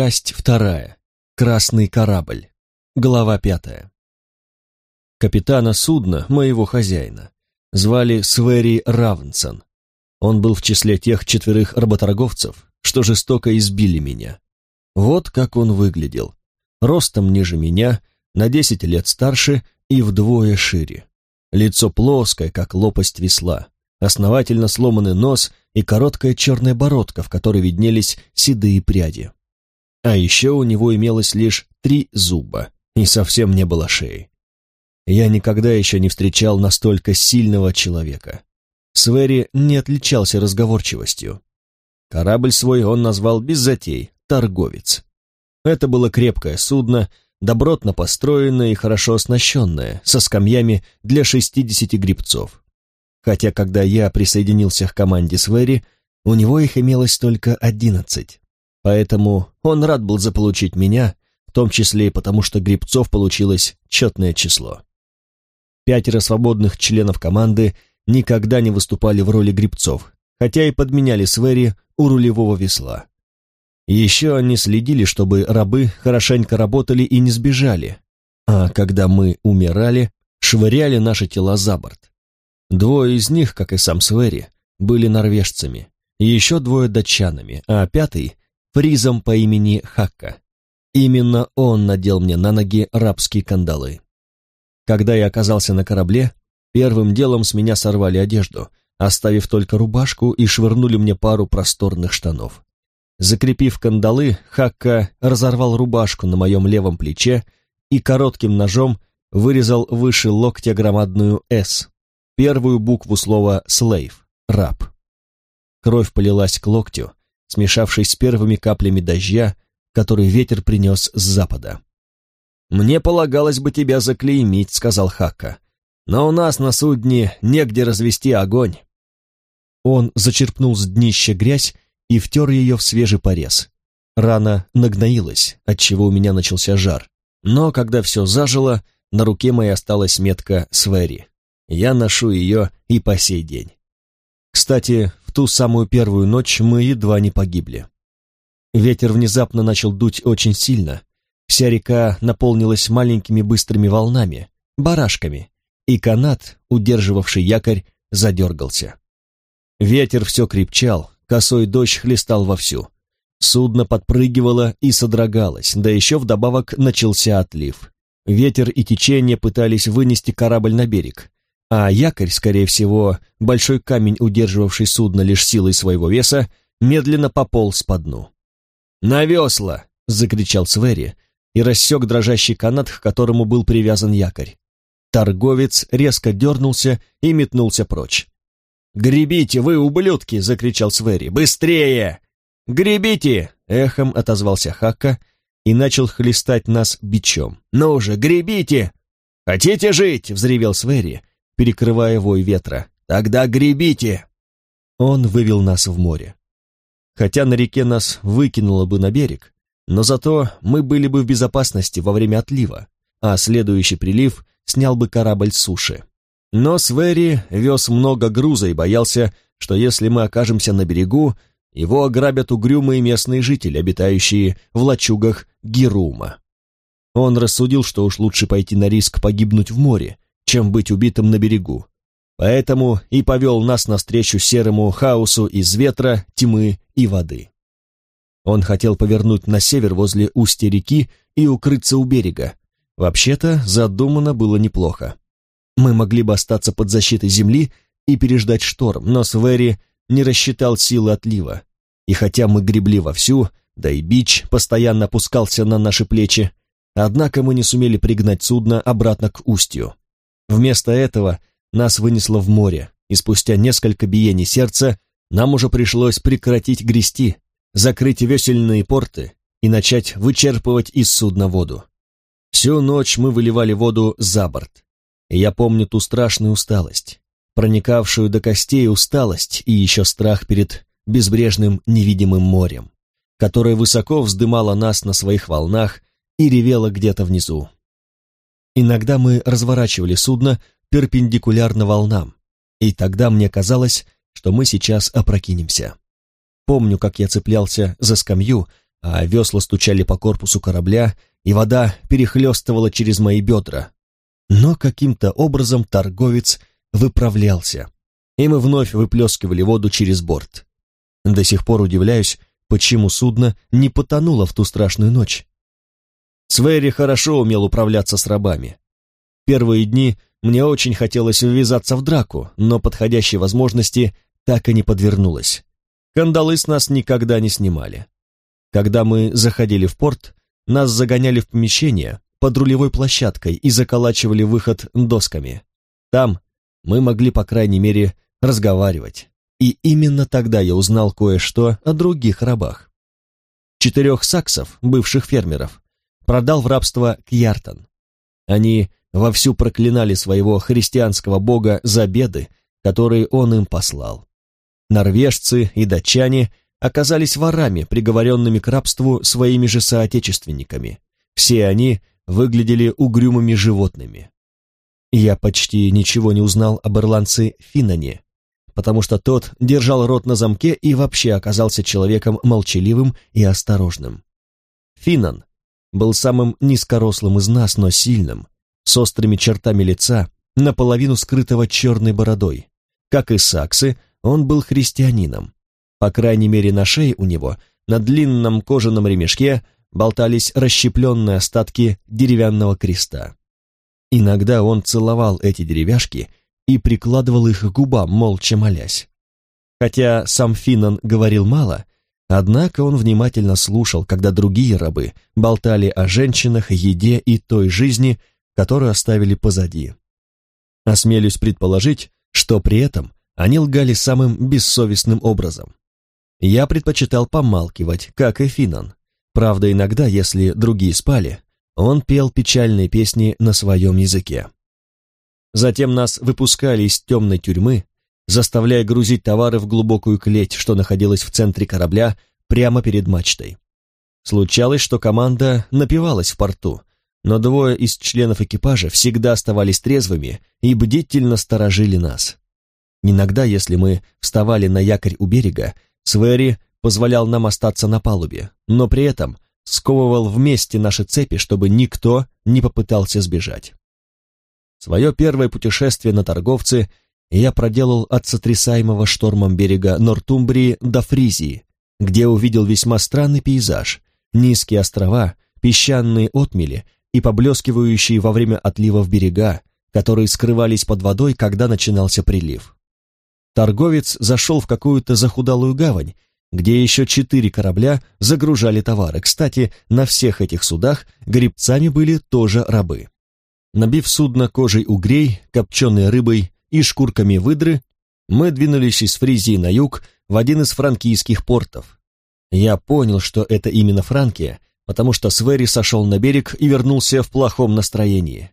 Часть вторая. Красный корабль. Глава пятая. Капитана судна, моего хозяина, звали Свери Равнсон. Он был в числе тех четверых работорговцев, что жестоко избили меня. Вот как он выглядел. Ростом ниже меня, на десять лет старше и вдвое шире. Лицо плоское, как лопасть весла, основательно сломанный нос и короткая черная бородка, в которой виднелись седые пряди. А еще у него имелось лишь три зуба, и совсем не было шеи. Я никогда еще не встречал настолько сильного человека. Свери не отличался разговорчивостью. Корабль свой он назвал без затей «Торговец». Это было крепкое судно, добротно построенное и хорошо оснащенное, со скамьями для шестидесяти грибцов. Хотя, когда я присоединился к команде Свери, у него их имелось только одиннадцать. Поэтому он рад был заполучить меня, в том числе и потому, что грибцов получилось четное число. Пятеро свободных членов команды никогда не выступали в роли грибцов, хотя и подменяли Свери у рулевого весла. Еще они следили, чтобы рабы хорошенько работали и не сбежали, а когда мы умирали, швыряли наши тела за борт. Двое из них, как и сам Свери, были норвежцами, еще двое датчанами, а пятый фризом по имени Хакка. Именно он надел мне на ноги рабские кандалы. Когда я оказался на корабле, первым делом с меня сорвали одежду, оставив только рубашку и швырнули мне пару просторных штанов. Закрепив кандалы, Хакка разорвал рубашку на моем левом плече и коротким ножом вырезал выше локтя громадную «С», первую букву слова «слейв» — «раб». Кровь полилась к локтю, смешавшись с первыми каплями дождя, который ветер принес с запада. «Мне полагалось бы тебя заклеймить», — сказал Хакка. «Но у нас на судне негде развести огонь». Он зачерпнул с днища грязь и втер ее в свежий порез. Рана нагноилась, отчего у меня начался жар. Но когда все зажило, на руке моей осталась метка Свери. Я ношу ее и по сей день. Кстати, в ту самую первую ночь мы едва не погибли. Ветер внезапно начал дуть очень сильно. Вся река наполнилась маленькими быстрыми волнами, барашками, и канат, удерживавший якорь, задергался. Ветер все крепчал, косой дождь хлестал вовсю. Судно подпрыгивало и содрогалось, да еще вдобавок начался отлив. Ветер и течение пытались вынести корабль на берег, а якорь, скорее всего, большой камень, удерживавший судно лишь силой своего веса, медленно пополз по дну. «На весла!» — закричал Свери и рассек дрожащий канат, к которому был привязан якорь. Торговец резко дернулся и метнулся прочь. «Гребите, вы, ублюдки!» — закричал Свери. «Быстрее!» «Гребите!» — эхом отозвался Хакка и начал хлестать нас бичом. «Ну же, гребите!» «Хотите жить?» — взревел Свери, перекрывая вой ветра. «Тогда гребите!» Он вывел нас в море. Хотя на реке нас выкинуло бы на берег, но зато мы были бы в безопасности во время отлива, а следующий прилив снял бы корабль с суши. Но Свери вез много груза и боялся, что если мы окажемся на берегу, его ограбят угрюмые местные жители, обитающие в лачугах Герума. Он рассудил, что уж лучше пойти на риск погибнуть в море, чем быть убитым на берегу. Поэтому и повел нас навстречу серому хаосу из ветра, тьмы и воды. Он хотел повернуть на север возле устья реки и укрыться у берега. Вообще-то задумано было неплохо. Мы могли бы остаться под защитой земли и переждать шторм, но Свери не рассчитал силы отлива. И хотя мы гребли вовсю, да и бич постоянно опускался на наши плечи, однако мы не сумели пригнать судно обратно к устью. Вместо этого нас вынесло в море, и спустя несколько биений сердца нам уже пришлось прекратить грести, закрыть весельные порты и начать вычерпывать из судна воду. Всю ночь мы выливали воду за борт, я помню ту страшную усталость, проникавшую до костей усталость и еще страх перед безбрежным невидимым морем, которое высоко вздымало нас на своих волнах и ревело где-то внизу. Иногда мы разворачивали судно перпендикулярно волнам, и тогда мне казалось, что мы сейчас опрокинемся. Помню, как я цеплялся за скамью, а весла стучали по корпусу корабля, и вода перехлестывала через мои бедра. Но каким-то образом торговец выправлялся, и мы вновь выплескивали воду через борт. До сих пор удивляюсь, почему судно не потонуло в ту страшную ночь. Свери хорошо умел управляться с рабами. Первые дни мне очень хотелось ввязаться в драку, но подходящей возможности так и не подвернулось. Кандалы с нас никогда не снимали. Когда мы заходили в порт, нас загоняли в помещение под рулевой площадкой и заколачивали выход досками. Там мы могли, по крайней мере, разговаривать. И именно тогда я узнал кое-что о других рабах. Четырех саксов, бывших фермеров, продал в рабство Кьяртон. Они вовсю проклинали своего христианского бога за беды, которые он им послал. Норвежцы и датчане оказались ворами, приговоренными к рабству своими же соотечественниками. Все они выглядели угрюмыми животными. Я почти ничего не узнал об ирландце Финане, потому что тот держал рот на замке и вообще оказался человеком молчаливым и осторожным. Финан был самым низкорослым из нас, но сильным, с острыми чертами лица, наполовину скрытого черной бородой. Как и саксы, он был христианином. По крайней мере, на шее у него, на длинном кожаном ремешке, болтались расщепленные остатки деревянного креста. Иногда он целовал эти деревяшки и прикладывал их к губам, молча молясь. Хотя сам Финнан говорил мало, однако он внимательно слушал, когда другие рабы болтали о женщинах, еде и той жизни, которую оставили позади. Осмелюсь предположить, что при этом они лгали самым бессовестным образом. Я предпочитал помалкивать, как и Финан. Правда, иногда, если другие спали, он пел печальные песни на своем языке. Затем нас выпускали из темной тюрьмы, заставляя грузить товары в глубокую клеть, что находилась в центре корабля, прямо перед мачтой. Случалось, что команда напивалась в порту, но двое из членов экипажа всегда оставались трезвыми и бдительно сторожили нас. Иногда, если мы вставали на якорь у берега, Свери позволял нам остаться на палубе, но при этом сковывал вместе наши цепи, чтобы никто не попытался сбежать. Свое первое путешествие на торговце я проделал от сотрясаемого штормом берега Нортумбрии до Фризии, где увидел весьма странный пейзаж, низкие острова, песчаные отмели и поблескивающие во время отливов берега, которые скрывались под водой, когда начинался прилив. Торговец зашел в какую-то захудалую гавань, где еще четыре корабля загружали товары. Кстати, на всех этих судах гребцами были тоже рабы. Набив судно кожей угрей, копченой рыбой и шкурками выдры, мы двинулись из Фризии на юг в один из франкийских портов. Я понял, что это именно Франкия, потому что Свери сошел на берег и вернулся в плохом настроении.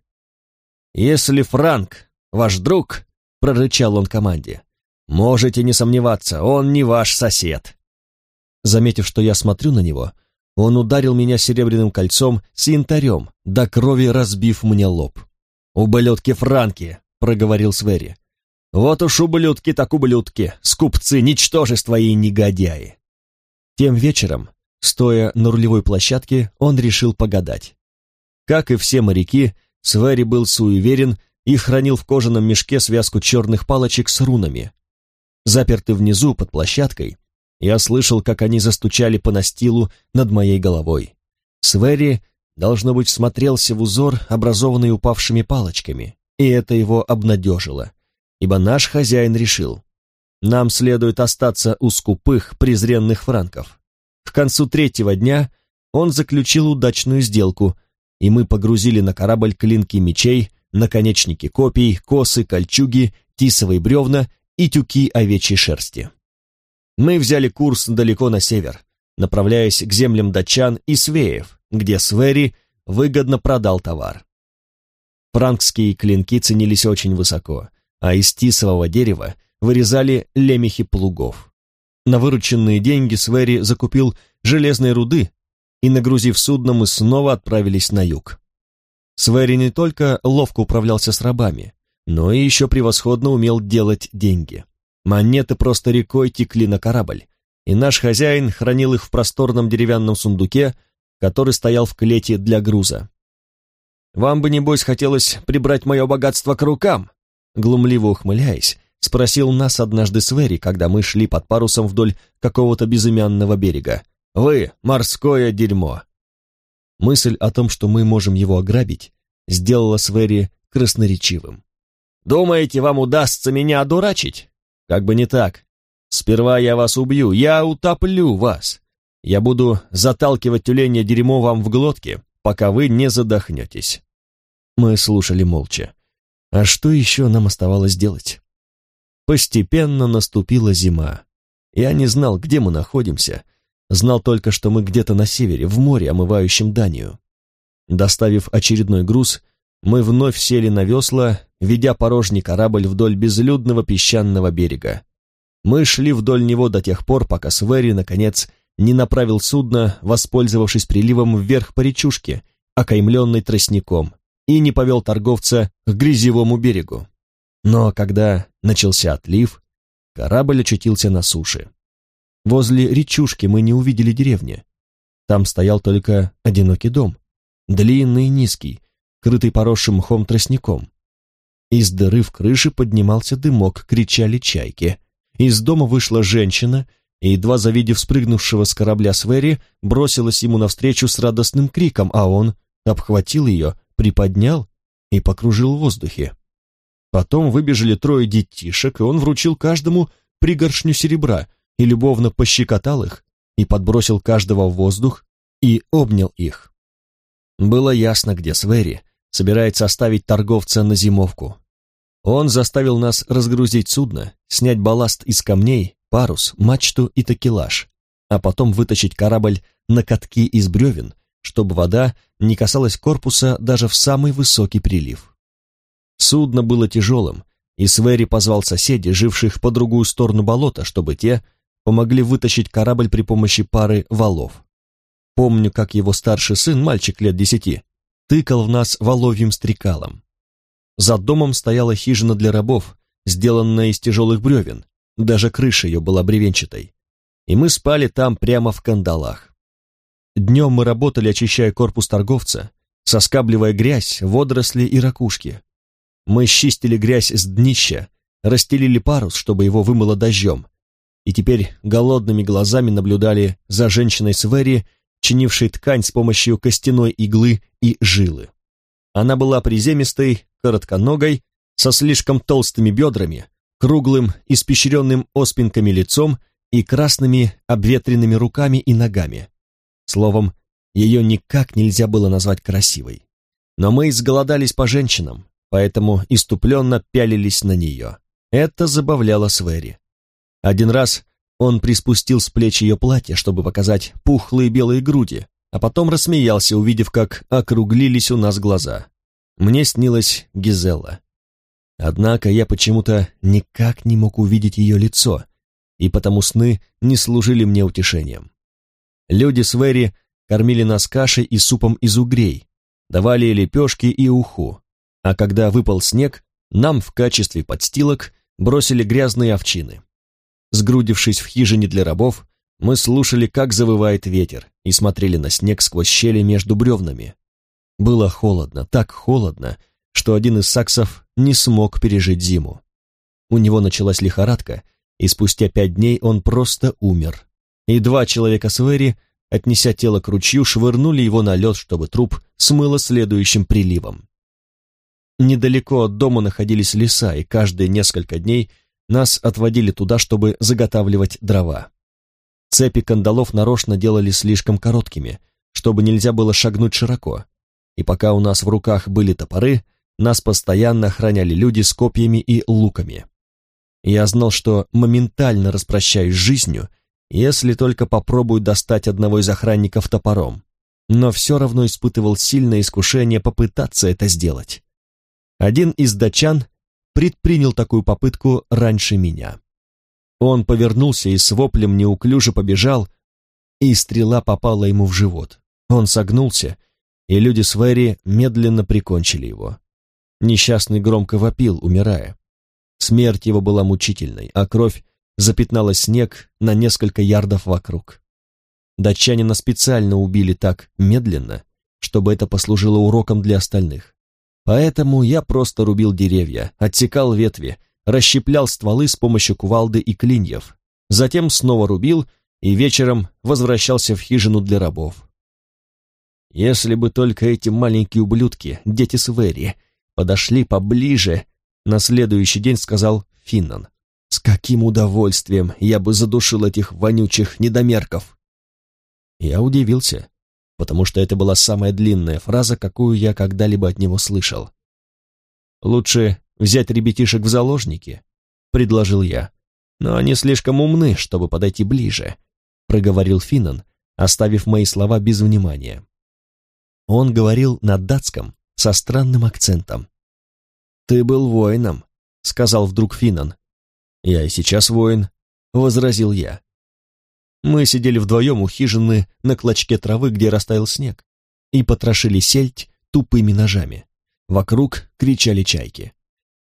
«Если Франк ваш друг», — прорычал он команде, — «можете не сомневаться, он не ваш сосед». Заметив, что я смотрю на него, он ударил меня серебряным кольцом с янтарем, до крови разбив мне лоб. «Ублюдки Франки!» — проговорил Свери. «Вот уж ублюдки так ублюдки, скупцы, ничтожества и негодяи!» Тем вечером, стоя на рулевой площадке, он решил погадать. Как и все моряки, Свери был суеверен и хранил в кожаном мешке связку черных палочек с рунами. Запертый внизу, под площадкой, я слышал, как они застучали по настилу над моей головой. Свери, должно быть, смотрелся в узор, образованный упавшими палочками, и это его обнадежило, ибо наш хозяин решил, нам следует остаться у скупых, презренных франков. К концу третьего дня он заключил удачную сделку, и мы погрузили на корабль клинки мечей, наконечники копий, косы, кольчуги, тисовые бревна и тюки овечьей шерсти. Мы взяли курс далеко на север, направляясь к землям датчан и свеев, где Свери выгодно продал товар. Франкские клинки ценились очень высоко, а из тисового дерева вырезали лемехи плугов. На вырученные деньги Свери закупил железные руды, и, нагрузив судно, мы снова отправились на юг. Свери не только ловко управлялся с рабами, но и еще превосходно умел делать деньги. Монеты просто рекой текли на корабль, и наш хозяин хранил их в просторном деревянном сундуке, который стоял в клете для груза. «Вам бы, небось, хотелось прибрать мое богатство к рукам?» Глумливо ухмыляясь, спросил нас однажды Свери, когда мы шли под парусом вдоль какого-то безымянного берега. «Вы — морское дерьмо!» Мысль о том, что мы можем его ограбить, сделала Свери красноречивым. «Думаете, вам удастся меня одурачить? Как бы не так. Сперва я вас убью, я утоплю вас. Я буду заталкивать тюленя дерьмо вам в глотки, пока вы не задохнетесь». Мы слушали молча. А что еще нам оставалось делать? Постепенно наступила зима. Я не знал, где мы находимся, знал только, что мы где-то на севере, в море, омывающем Данию. Доставив очередной груз, мы вновь сели на весла, ведя порожний корабль вдоль безлюдного песчаного берега. Мы шли вдоль него до тех пор, пока Свери, наконец, не направил судно, воспользовавшись приливом вверх по речушке, окаймленной тростником, и не повел торговца к грязевому берегу. Но когда начался отлив, корабль очутился на суше. Возле речушки мы не увидели деревни. Там стоял только одинокий дом, длинный и низкий, крытый поросшим мхом тростником. Из дыры в крыше поднимался дымок, кричали чайки. Из дома вышла женщина и, едва завидев спрыгнувшего с корабля Свери, бросилась ему навстречу с радостным криком, а он обхватил ее, приподнял и покружил в воздухе. Потом выбежали трое детишек, и он вручил каждому пригоршню серебра и любовно пощекотал их, и подбросил каждого в воздух, и обнял их. Было ясно, где Свери собирается оставить торговца на зимовку. Он заставил нас разгрузить судно, снять балласт из камней, парус, мачту и такелаж, а потом вытащить корабль на катки из бревен, чтобы вода не касалась корпуса даже в самый высокий прилив. Судно было тяжелым, и Свери позвал соседей, живших по другую сторону болота, чтобы те помогли вытащить корабль при помощи пары валов. Помню, как его старший сын, мальчик лет десяти, тыкал в нас воловьим стрекалом. За домом стояла хижина для рабов, сделанная из тяжелых бревен, даже крыша ее была бревенчатой. И мы спали там прямо в кандалах. Днем мы работали, очищая корпус торговца, соскабливая грязь, водоросли и ракушки. Мы счистили грязь с днища, расстелили парус, чтобы его вымыло дождем, и теперь голодными глазами наблюдали за женщиной Свери, чинившей ткань с помощью костяной иглы и жилы. Она была приземистой, коротконогой, со слишком толстыми бедрами, круглым, испещренным оспинками лицом и красными обветренными руками и ногами. Словом, ее никак нельзя было назвать красивой. Но мы изголодались по женщинам, поэтому иступленно пялились на нее. Это забавляло Свери. Один раз он приспустил с плеч ее платье, чтобы показать пухлые белые груди, а потом рассмеялся, увидев, как округлились у нас глаза. Мне снилась Гизелла. Однако я почему-то никак не мог увидеть ее лицо, и потому сны не служили мне утешением. Люди с Вэри кормили нас кашей и супом из угрей, давали лепешки и уху, а когда выпал снег, нам в качестве подстилок бросили грязные овчины. Сгрудившись в хижине для рабов, мы слушали, как завывает ветер, и смотрели на снег сквозь щели между бревнами. Было холодно, так холодно, что один из саксов не смог пережить зиму. У него началась лихорадка, и спустя пять дней он просто умер. И два человека с Вэри, отнеся тело к ручью, швырнули его на лед, чтобы труп смыло следующим приливом. Недалеко от дома находились леса, и каждые несколько дней нас отводили туда, чтобы заготавливать дрова. Цепи кандалов нарочно делали слишком короткими, чтобы нельзя было шагнуть широко, и пока у нас в руках были топоры, нас постоянно охраняли люди с копьями и луками. Я знал, что моментально распрощаюсь с жизнью, если только попробую достать одного из охранников топором, но все равно испытывал сильное искушение попытаться это сделать. Один из датчан предпринял такую попытку раньше меня. Он повернулся и с воплем неуклюже побежал, и стрела попала ему в живот. Он согнулся, и люди с Вэри медленно прикончили его. Несчастный громко вопил, умирая. Смерть его была мучительной, а кровь запятнала снег на несколько ярдов вокруг. Датчанина специально убили так медленно, чтобы это послужило уроком для остальных. Поэтому я просто рубил деревья, отсекал ветви, расщеплял стволы с помощью кувалды и клиньев, затем снова рубил и вечером возвращался в хижину для рабов. Если бы только эти маленькие ублюдки, дети Свери, подошли поближе, на следующий день сказал Финнан. С каким удовольствием я бы задушил этих вонючих недомерков. Я удивился, потому что это была самая длинная фраза, какую я когда-либо от него слышал. «Лучше взять ребятишек в заложники», — предложил я. «Но они слишком умны, чтобы подойти ближе», — проговорил Финнан, оставив мои слова без внимания. Он говорил на датском со странным акцентом. «Ты был воином», — сказал вдруг Финнан. «Я и сейчас воин», — возразил я. Мы сидели вдвоем у хижины на клочке травы, где растаял снег, и потрошили сельдь тупыми ножами. Вокруг кричали чайки.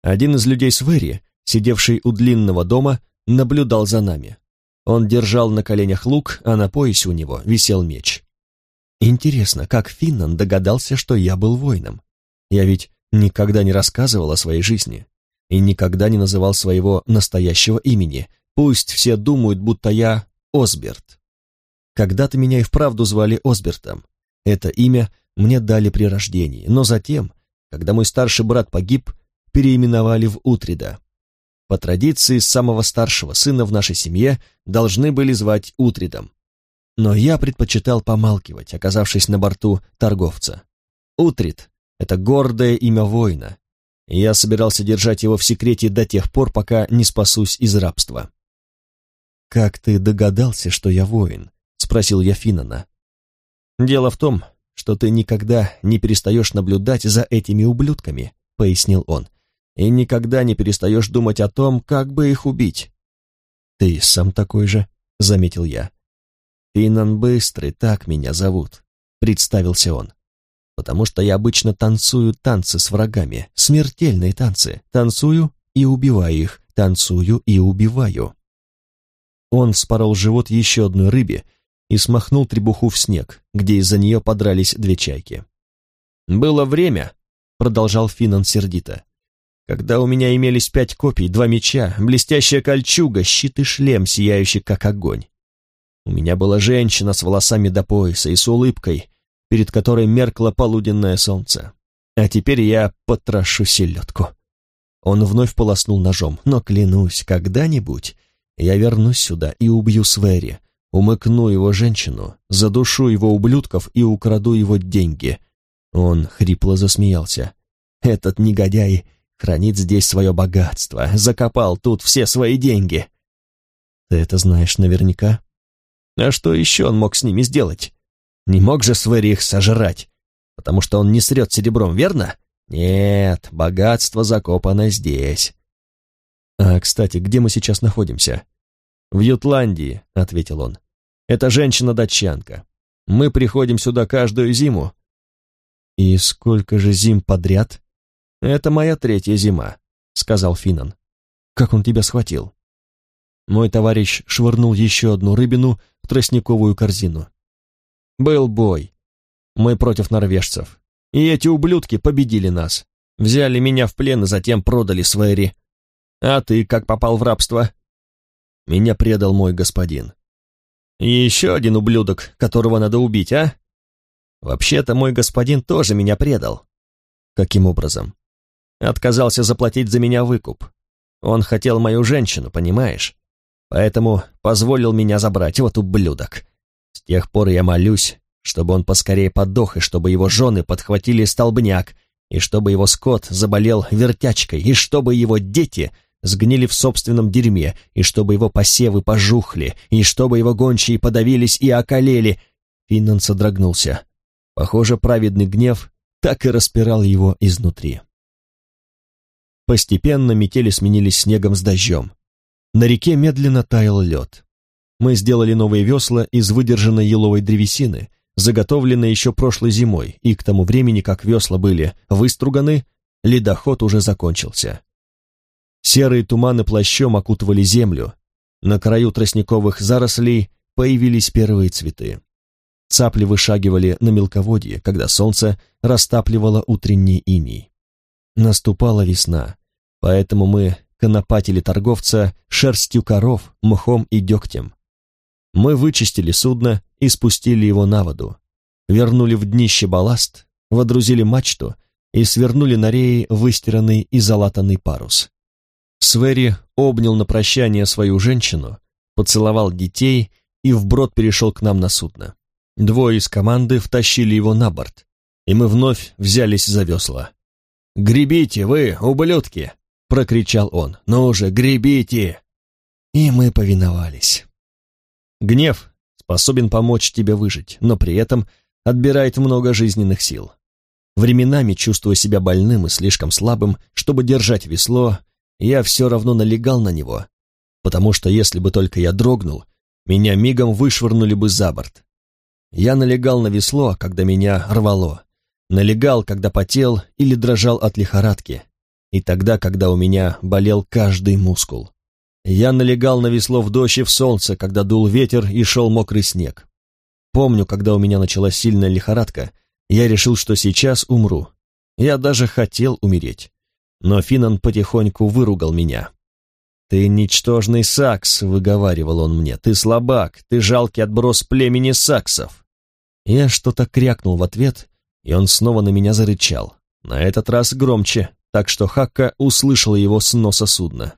Один из людей с Вэри, сидевший у длинного дома, наблюдал за нами. Он держал на коленях лук, а на поясе у него висел меч. Интересно, как Финнан догадался, что я был воином? Я ведь никогда не рассказывал о своей жизни и никогда не называл своего настоящего имени. Пусть все думают, будто я Осберт. Когда-то меня и вправду звали Осбертом. Это имя мне дали при рождении, но затем, когда мой старший брат погиб, переименовали в Утрида. По традиции, самого старшего сына в нашей семье должны были звать Утридом. Но я предпочитал помалкивать, оказавшись на борту торговца. Утрид — это гордое имя воина, и я собирался держать его в секрете до тех пор, пока не спасусь из рабства. «Как ты догадался, что я воин?» — спросил я Финнана. «Дело в том, что ты никогда не перестаешь наблюдать за этими ублюдками», — пояснил он, «и никогда не перестаешь думать о том, как бы их убить». «Ты сам такой же», — заметил я. «Финнан Быстрый, так меня зовут», — представился он. «Потому что я обычно танцую танцы с врагами, смертельные танцы, танцую и убиваю их, танцую и убиваю». Он вспорол живот еще одной рыбе и смахнул требуху в снег, где из-за нее подрались две чайки. «Было время», — продолжал Финнан сердито, «когда у меня имелись пять копий, два меча, блестящая кольчуга, щит и шлем, сияющий как огонь. У меня была женщина с волосами до пояса и с улыбкой, перед которой меркло полуденное солнце. А теперь я потрошу селедку». Он вновь полоснул ножом, но, клянусь, когда-нибудь я вернусь сюда и убью Свери, умыкну его женщину, задушу его ублюдков и украду его деньги. Он хрипло засмеялся. Этот негодяй хранит здесь свое богатство, закопал тут все свои деньги. Ты это знаешь наверняка? А что еще он мог с ними сделать? Не мог же Свери их сожрать, потому что он не срет серебром, верно? Нет, богатство закопано здесь. «А, кстати, где мы сейчас находимся?» «В Ютландии», — ответил он. «Это женщина-датчанка. Мы приходим сюда каждую зиму». «И сколько же зим подряд?» «Это моя третья зима», — сказал Финан. «Как он тебя схватил?» Мой товарищ швырнул еще одну рыбину в тростниковую корзину. «Был бой. Мы против норвежцев. И эти ублюдки победили нас. Взяли меня в плен и затем продали Свэри. А ты как попал в рабство? Меня предал мой господин. Еще один ублюдок, которого надо убить, а? Вообще-то мой господин тоже меня предал. Каким образом? Отказался заплатить за меня выкуп. Он хотел мою женщину, понимаешь? Поэтому позволил меня забрать, вот ублюдок. С тех пор я молюсь, чтобы он поскорее подох, и чтобы его жены подхватили столбняк, и чтобы его скот заболел вертячкой, и чтобы его дети сгнили в собственном дерьме, и чтобы его посевы пожухли, и чтобы его гончие подавились и околели. Финнан содрогнулся. Похоже, праведный гнев так и распирал его изнутри. Постепенно метели сменились снегом с дождем. На реке медленно таял лед. Мы сделали новые весла из выдержанной еловой древесины, заготовленной еще прошлой зимой, и к тому времени, как весла были выструганы, ледоход уже закончился. Серые туманы плащом окутывали землю, на краю тростниковых зарослей появились первые цветы. Цапли вышагивали на мелководье, когда солнце растапливало утренний иней. Наступала весна, поэтому мы конопатили торговца шерстью коров, мхом и дегтем. Мы вычистили судно и спустили его на воду, вернули в днище балласт, водрузили мачту и свернули на реи выстиранный и залатанный парус. Свери обнял на прощание свою женщину, поцеловал детей и вброд перешел к нам на судно. Двое из команды втащили его на борт, и мы вновь взялись за весла. «Гребите вы, ублюдки!» — прокричал он. «Ну уже, гребите!» И мы повиновались. Гнев способен помочь тебе выжить, но при этом отбирает много жизненных сил. Временами, чувствуя себя больным и слишком слабым, чтобы держать весло, я все равно налегал на него, потому что если бы только я дрогнул, меня мигом вышвырнули бы за борт. Я налегал на весло, когда меня рвало, налегал, когда потел или дрожал от лихорадки, и тогда, когда у меня болел каждый мускул. Я налегал на весло в дождь и в солнце, когда дул ветер и шел мокрый снег. Помню, когда у меня началась сильная лихорадка, я решил, что сейчас умру. Я даже хотел умереть. Но Финан потихоньку выругал меня. «Ты ничтожный сакс», — выговаривал он мне, — «ты слабак, ты жалкий отброс племени саксов». Я что-то крякнул в ответ, и он снова на меня зарычал, на этот раз громче, так что Хакка услышала его с носа судна.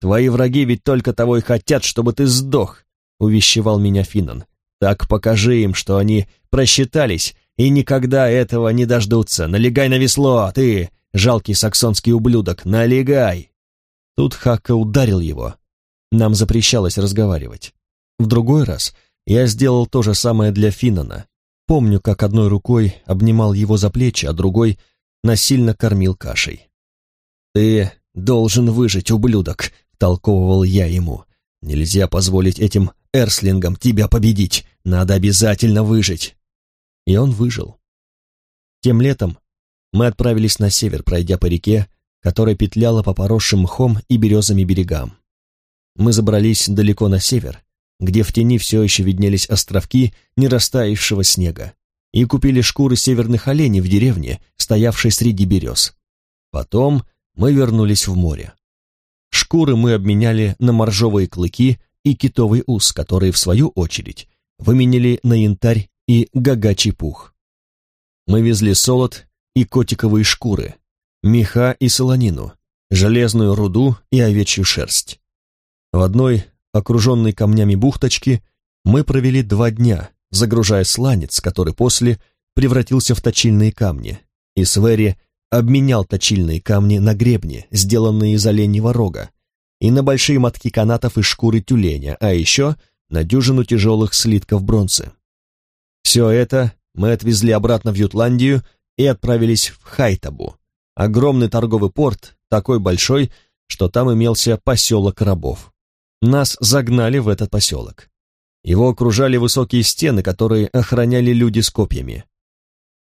«Твои враги ведь только того и хотят, чтобы ты сдох», — увещевал меня Финнан. «Так покажи им, что они просчитались и никогда этого не дождутся. Налегай на весло, ты, жалкий саксонский ублюдок, налегай!» Тут Хакка ударил его. Нам запрещалось разговаривать. В другой раз я сделал то же самое для Финнана. Помню, как одной рукой обнимал его за плечи, а другой насильно кормил кашей. «Ты должен выжить, ублюдок», — толковывал я ему. «Нельзя позволить этим эрслингам тебя победить. Надо обязательно выжить». И он выжил. Тем летом мы отправились на север, пройдя по реке, которая петляла по поросшим мхом и березами берегам. Мы забрались далеко на север, где в тени все еще виднелись островки нерастаявшего снега, и купили шкуры северных оленей в деревне, стоявшей среди берез. Потом мы вернулись в море. Шкуры мы обменяли на моржовые клыки и китовый ус, которые, в свою очередь, выменяли на янтарь и гагачий пух. Мы везли солод и котиковые шкуры, меха и солонину, железную руду и овечью шерсть. В одной, окруженной камнями бухточке, мы провели два дня, загружая сланец, который после превратился в точильные камни, и Свери обменял точильные камни на гребни, сделанные из оленьего рога, и на большие мотки канатов из шкуры тюленя, а еще на дюжину тяжелых слитков бронзы. Все это мы отвезли обратно в Ютландию и отправились в Хайтабу, огромный торговый порт, такой большой, что там имелся поселок рабов. Нас загнали в этот поселок. Его окружали высокие стены, которые охраняли люди с копьями.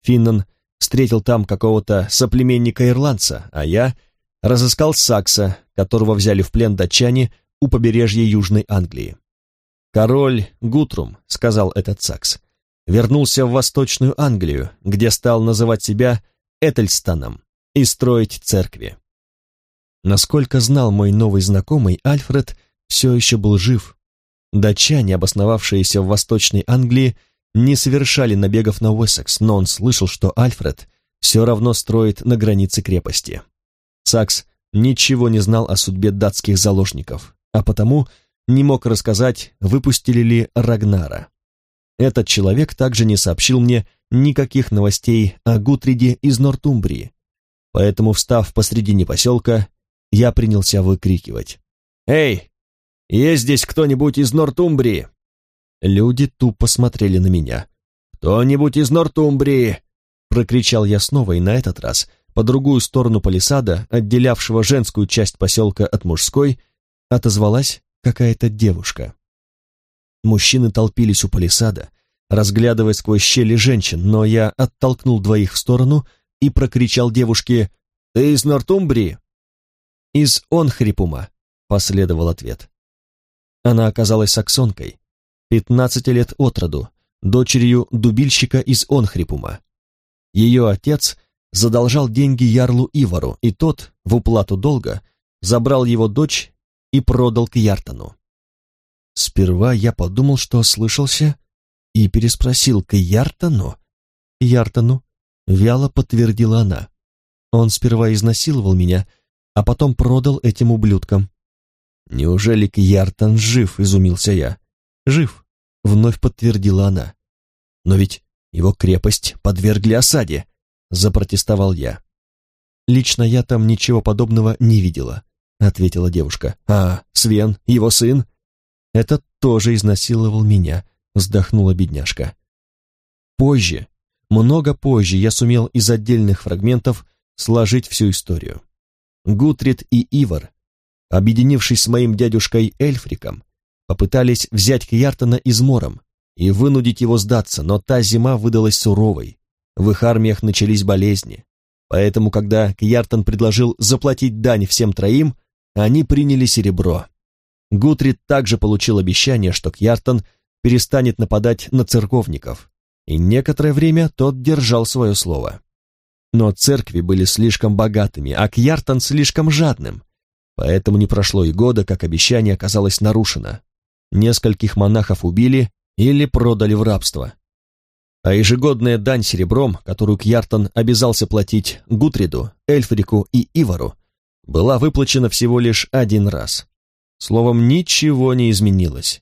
Финнан встретил там какого-то соплеменника-ирландца, а я разыскал Сакса, которого взяли в плен датчане у побережья Южной Англии. «Король Гутрум», — сказал этот Сакс, вернулся в Восточную Англию, где стал называть себя Этельстаном и строить церкви. Насколько знал мой новый знакомый, Альфред все еще был жив. Датчане, обосновавшиеся в Восточной Англии, не совершали набегов на Уэссекс, но он слышал, что Альфред все равно строит на границе крепости. Сакс ничего не знал о судьбе датских заложников, а потому не мог рассказать, выпустили ли Рагнара. Этот человек также не сообщил мне никаких новостей о Гутриде из Нортумбрии, Поэтому, встав посредине поселка, я принялся выкрикивать. «Эй, есть здесь кто-нибудь из Нортумбрии?» Люди тупо смотрели на меня. «Кто-нибудь из Нортумбрии?» Прокричал я снова, и на этот раз по другую сторону палисада, отделявшего женскую часть поселка от мужской, отозвалась какая-то девушка. Мужчины толпились у палисада, разглядывая сквозь щели женщин, но я оттолкнул двоих в сторону и прокричал девушке «Ты из Нортумбрии?» «Из Онхрипума», — последовал ответ. Она оказалась саксонкой, пятнадцати лет от роду, дочерью дубильщика из Онхрипума. Ее отец задолжал деньги ярлу Ивару, и тот, в уплату долга, забрал его дочь и продал к Яртану. Сперва я подумал, что ослышался, и переспросил к Яртану. Яртану, вяло подтвердила она. Он сперва изнасиловал меня, а потом продал этим ублюдкам. Неужели Кьяртан жив, изумился я. Жив, вновь подтвердила она. Но ведь его крепость подвергли осаде, запротестовал я. Лично я там ничего подобного не видела, ответила девушка. А, Свен, его сын? Это тоже изнасиловал меня, вздохнула бедняжка. Позже, много позже я сумел из отдельных фрагментов сложить всю историю. Гутрид и Ивар, объединившись с моим дядюшкой Эльфриком, попытались взять Кьяртона измором и вынудить его сдаться, но та зима выдалась суровой. В их армиях начались болезни. Поэтому, когда Кьяртон предложил заплатить дань всем троим, они приняли серебро. Гутрид также получил обещание, что Кьяртон перестанет нападать на церковников, и некоторое время тот держал свое слово. Но церкви были слишком богатыми, а Кьяртон слишком жадным, поэтому не прошло и года, как обещание оказалось нарушено. Нескольких монахов убили или продали в рабство. А ежегодная дань серебром, которую Кьяртон обязался платить Гутриду, Эльфрику и Ивару, была выплачена всего лишь один раз. Словом, ничего не изменилось.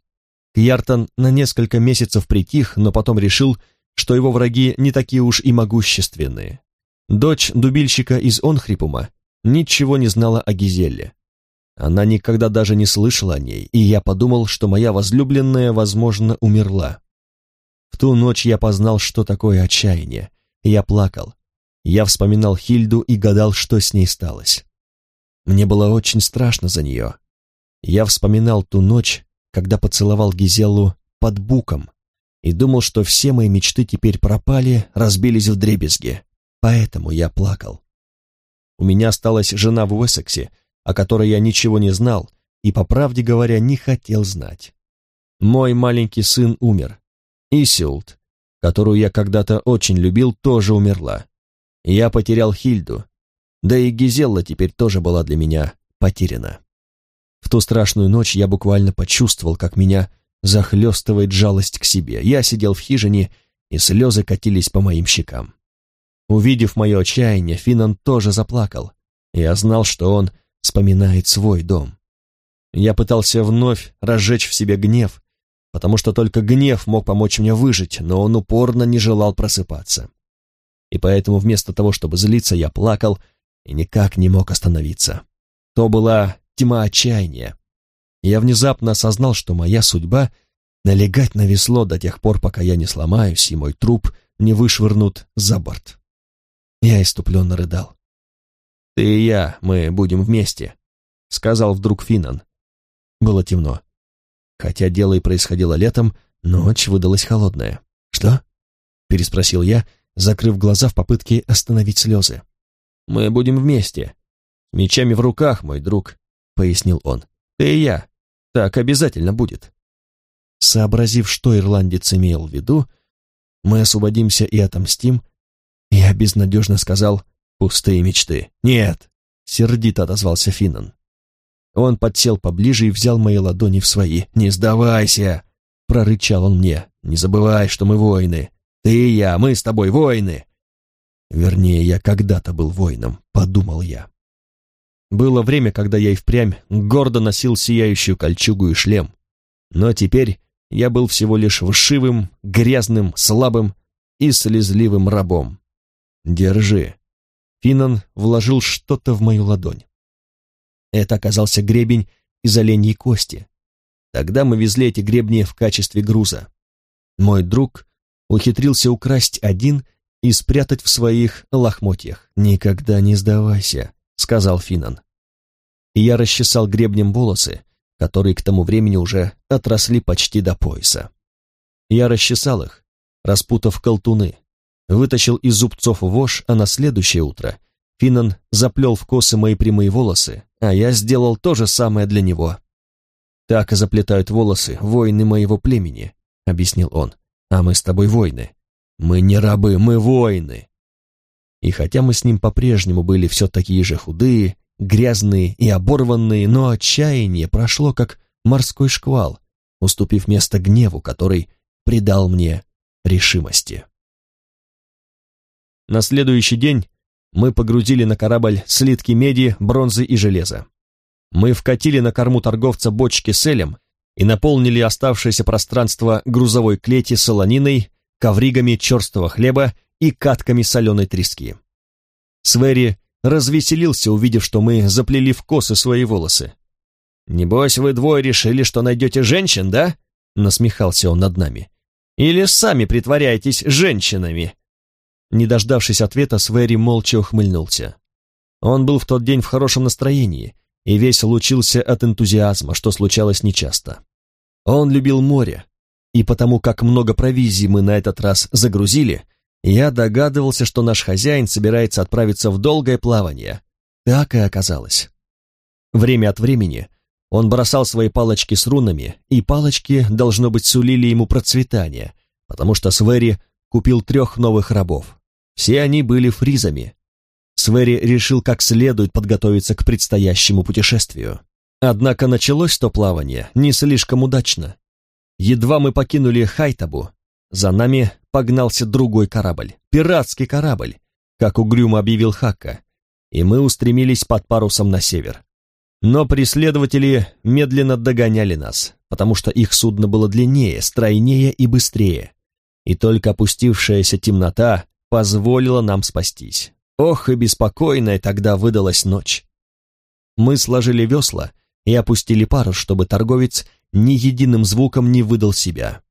Кьяртон на несколько месяцев притих, но потом решил, что его враги не такие уж и могущественные. Дочь дубильщика из Онхрипума ничего не знала о Гизелле. Она никогда даже не слышала о ней, и я подумал, что моя возлюбленная, возможно, умерла. В ту ночь я познал, что такое отчаяние. Я плакал. Я вспоминал Хильду и гадал, что с ней сталось. Мне было очень страшно за нее. Я вспоминал ту ночь, когда поцеловал Гизеллу под буком, и думал, что все мои мечты теперь пропали, разбились в дребезги. Поэтому я плакал. У меня осталась жена в Уэссексе, о которой я ничего не знал и, по правде говоря, не хотел знать. Мой маленький сын умер. Исилд, которую я когда-то очень любил, тоже умерла. Я потерял Хильду, да и Гизелла теперь тоже была для меня потеряна. В ту страшную ночь я буквально почувствовал, как меня захлестывает жалость к себе. Я сидел в хижине, и слезы катились по моим щекам. Увидев мое отчаяние, Финан тоже заплакал. Я знал, что он вспоминает свой дом. Я пытался вновь разжечь в себе гнев, потому что только гнев мог помочь мне выжить, но он упорно не желал просыпаться. И поэтому вместо того, чтобы злиться, я плакал и никак не мог остановиться. То была тьма отчаяния, я внезапно осознал, что моя судьба — налегать на весло до тех пор, пока я не сломаюсь, и мой труп не вышвырнут за борт. Я иступленно рыдал. «Ты и я, мы будем вместе», — сказал вдруг Финан. Было темно. Хотя дело и происходило летом, ночь выдалась холодная. «Что?» — переспросил я, закрыв глаза в попытке остановить слезы. «Мы будем вместе. Мечами в руках, мой друг», — пояснил он. «Ты и я. Так обязательно будет. Сообразив, что ирландец имел в виду, мы освободимся и отомстим, я безнадежно сказал «пустые мечты». «Нет!» — сердито отозвался Финнан. Он подсел поближе и взял мои ладони в свои. «Не сдавайся!» — прорычал он мне. «Не забывай, что мы воины. Ты и я, мы с тобой воины!» Вернее, я когда-то был воином, подумал я. Было время, когда я и впрямь гордо носил сияющую кольчугу и шлем. Но теперь я был всего лишь вшивым, грязным, слабым и слезливым рабом. «Держи». Финан вложил что-то в мою ладонь. Это оказался гребень из оленьей кости. Тогда мы везли эти гребни в качестве груза. Мой друг ухитрился украсть один и спрятать в своих лохмотьях. «Никогда не сдавайся», — сказал Финан и я расчесал гребнем волосы, которые к тому времени уже отросли почти до пояса. Я расчесал их, распутав колтуны, вытащил из зубцов вож, а на следующее утро Финнан заплел в косы мои прямые волосы, а я сделал то же самое для него. Так и заплетают волосы воины моего племени, объяснил он. А мы с тобой воины. Мы не рабы, мы воины. И хотя мы с ним по-прежнему были все такие же худые, грязные и оборванные, но отчаяние прошло как морской шквал, уступив место гневу, который придал мне решимости. На следующий день мы погрузили на корабль слитки меди, бронзы и железа. Мы вкатили на корму торговца бочки с элем и наполнили оставшееся пространство грузовой клети солониной, ковригами черстого хлеба и катками соленой трески. Свери развеселился, увидев, что мы заплели в косы свои волосы. «Небось, вы двое решили, что найдете женщин, да?» — насмехался он над нами. «Или сами притворяетесь женщинами?» Не дождавшись ответа, Свери молча ухмыльнулся. Он был в тот день в хорошем настроении и весь лучился от энтузиазма, что случалось нечасто. Он любил море, и потому как много провизии мы на этот раз загрузили, я догадывался, что наш хозяин собирается отправиться в долгое плавание. Так и оказалось. Время от времени он бросал свои палочки с рунами, и палочки, должно быть, сулили ему процветание, потому что Свери купил трех новых рабов. Все они были фризами. Свери решил как следует подготовиться к предстоящему путешествию. Однако началось то плавание не слишком удачно. Едва мы покинули Хайтабу, за нами погнался другой корабль, пиратский корабль, как угрюмо объявил Хакка, и мы устремились под парусом на север. Но преследователи медленно догоняли нас, потому что их судно было длиннее, стройнее и быстрее, и только опустившаяся темнота позволила нам спастись. Ох, и беспокойная тогда выдалась ночь. Мы сложили весла и опустили парус, чтобы торговец ни единым звуком не выдал себя.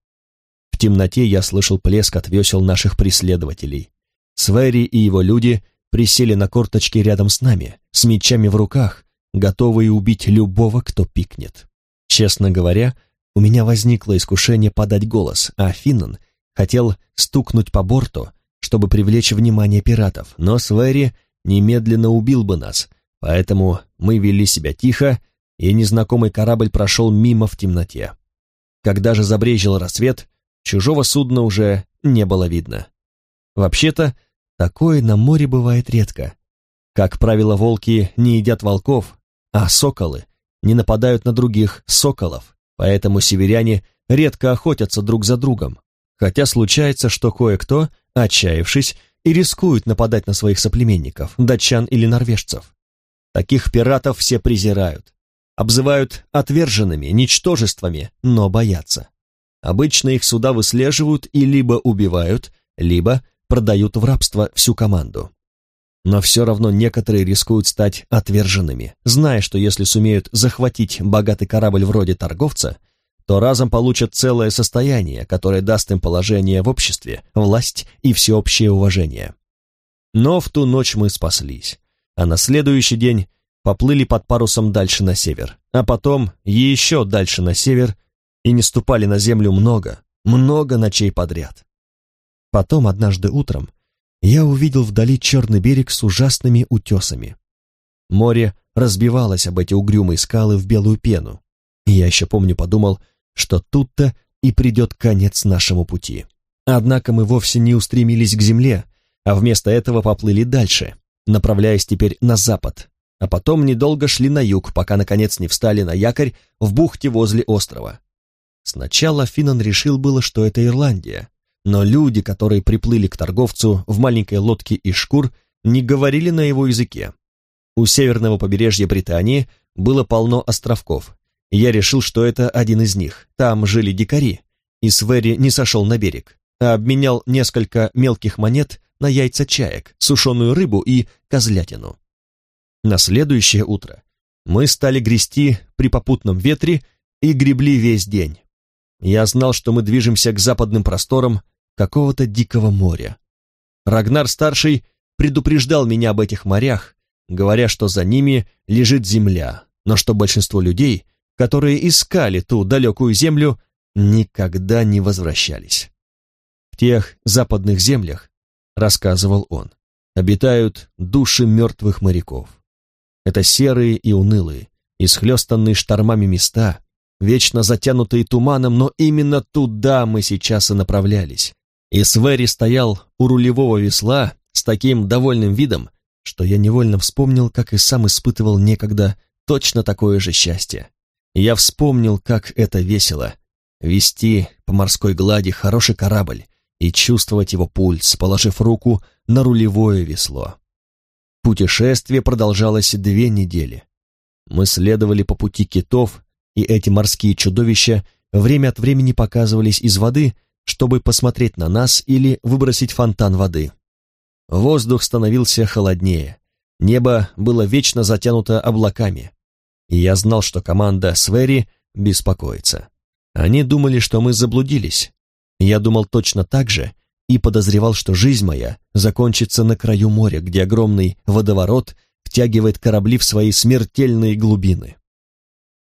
В темноте я слышал плеск от весел наших преследователей. Свери и его люди присели на корточки рядом с нами, с мечами в руках, готовые убить любого, кто пикнет. Честно говоря, у меня возникло искушение подать голос, а Финнан хотел стукнуть по борту, чтобы привлечь внимание пиратов, но Свери немедленно убил бы нас, поэтому мы вели себя тихо, и незнакомый корабль прошел мимо в темноте. Когда же забрежил рассвет, чужого судна уже не было видно. Вообще-то, такое на море бывает редко. Как правило, волки не едят волков, а соколы не нападают на других соколов, поэтому северяне редко охотятся друг за другом, хотя случается, что кое-кто, отчаявшись, и рискует нападать на своих соплеменников, датчан или норвежцев. Таких пиратов все презирают, обзывают отверженными, ничтожествами, но боятся. Обычно их суда выслеживают и либо убивают, либо продают в рабство всю команду. Но все равно некоторые рискуют стать отверженными, зная, что если сумеют захватить богатый корабль вроде торговца, то разом получат целое состояние, которое даст им положение в обществе, власть и всеобщее уважение. Но в ту ночь мы спаслись, а на следующий день поплыли под парусом дальше на север, а потом еще дальше на север и не ступали на землю много, много ночей подряд. Потом однажды утром я увидел вдали черный берег с ужасными утесами. Море разбивалось об эти угрюмые скалы в белую пену. Я еще помню, подумал, что тут-то и придет конец нашему пути. Однако мы вовсе не устремились к земле, а вместо этого поплыли дальше, направляясь теперь на запад, а потом недолго шли на юг, пока наконец не встали на якорь в бухте возле острова. Сначала Финнан решил было, что это Ирландия, но люди, которые приплыли к торговцу в маленькой лодке из шкур, не говорили на его языке. У северного побережья Британии было полно островков, я решил, что это один из них. Там жили дикари, и Свери не сошел на берег, а обменял несколько мелких монет на яйца чаек, сушеную рыбу и козлятину. На следующее утро мы стали грести при попутном ветре и гребли весь день. Я знал, что мы движемся к западным просторам какого-то дикого моря. Рагнар-старший предупреждал меня об этих морях, говоря, что за ними лежит земля, но что большинство людей, которые искали ту далекую землю, никогда не возвращались. В тех западных землях, рассказывал он, обитают души мертвых моряков. Это серые и унылые, исхлестанные штормами места, вечно затянутые туманом, но именно туда мы сейчас и направлялись. И Свери стоял у рулевого весла с таким довольным видом, что я невольно вспомнил, как и сам испытывал некогда точно такое же счастье. Я вспомнил, как это весело — вести по морской глади хороший корабль и чувствовать его пульс, положив руку на рулевое весло. Путешествие продолжалось две недели. Мы следовали по пути китов, и эти морские чудовища время от времени показывались из воды, чтобы посмотреть на нас или выбросить фонтан воды. Воздух становился холоднее, небо было вечно затянуто облаками, и я знал, что команда Свери беспокоится. Они думали, что мы заблудились. Я думал точно так же и подозревал, что жизнь моя закончится на краю моря, где огромный водоворот втягивает корабли в свои смертельные глубины.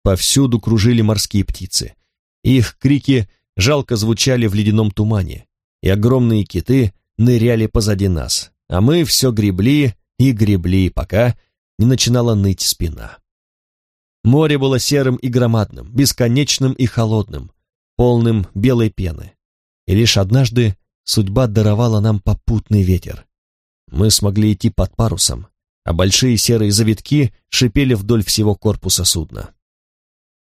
Повсюду кружили морские птицы. Их крики жалко звучали в ледяном тумане, и огромные киты ныряли позади нас, а мы все гребли и гребли, пока не начинала ныть спина. Море было серым и громадным, бесконечным и холодным, полным белой пены. И лишь однажды судьба даровала нам попутный ветер. Мы смогли идти под парусом, а большие серые завитки шипели вдоль всего корпуса судна.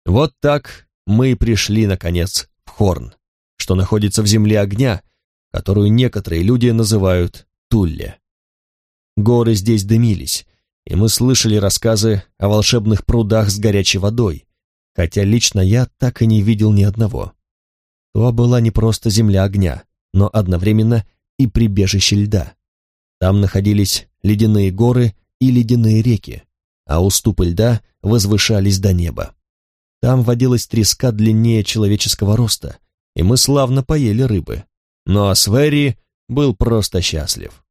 Вот так мы и пришли, наконец, в Хорн, что находится в земле огня, которую некоторые люди называют Тулле. Горы здесь дымились, и мы слышали рассказы о волшебных прудах с горячей водой, хотя лично я так и не видел ни одного. То была не просто земля огня, но одновременно и прибежище льда. Там находились ледяные горы и ледяные реки, а уступы льда возвышались до неба. Там водилась треска длиннее человеческого роста, и мы славно поели рыбы. Но Асвери был просто счастлив.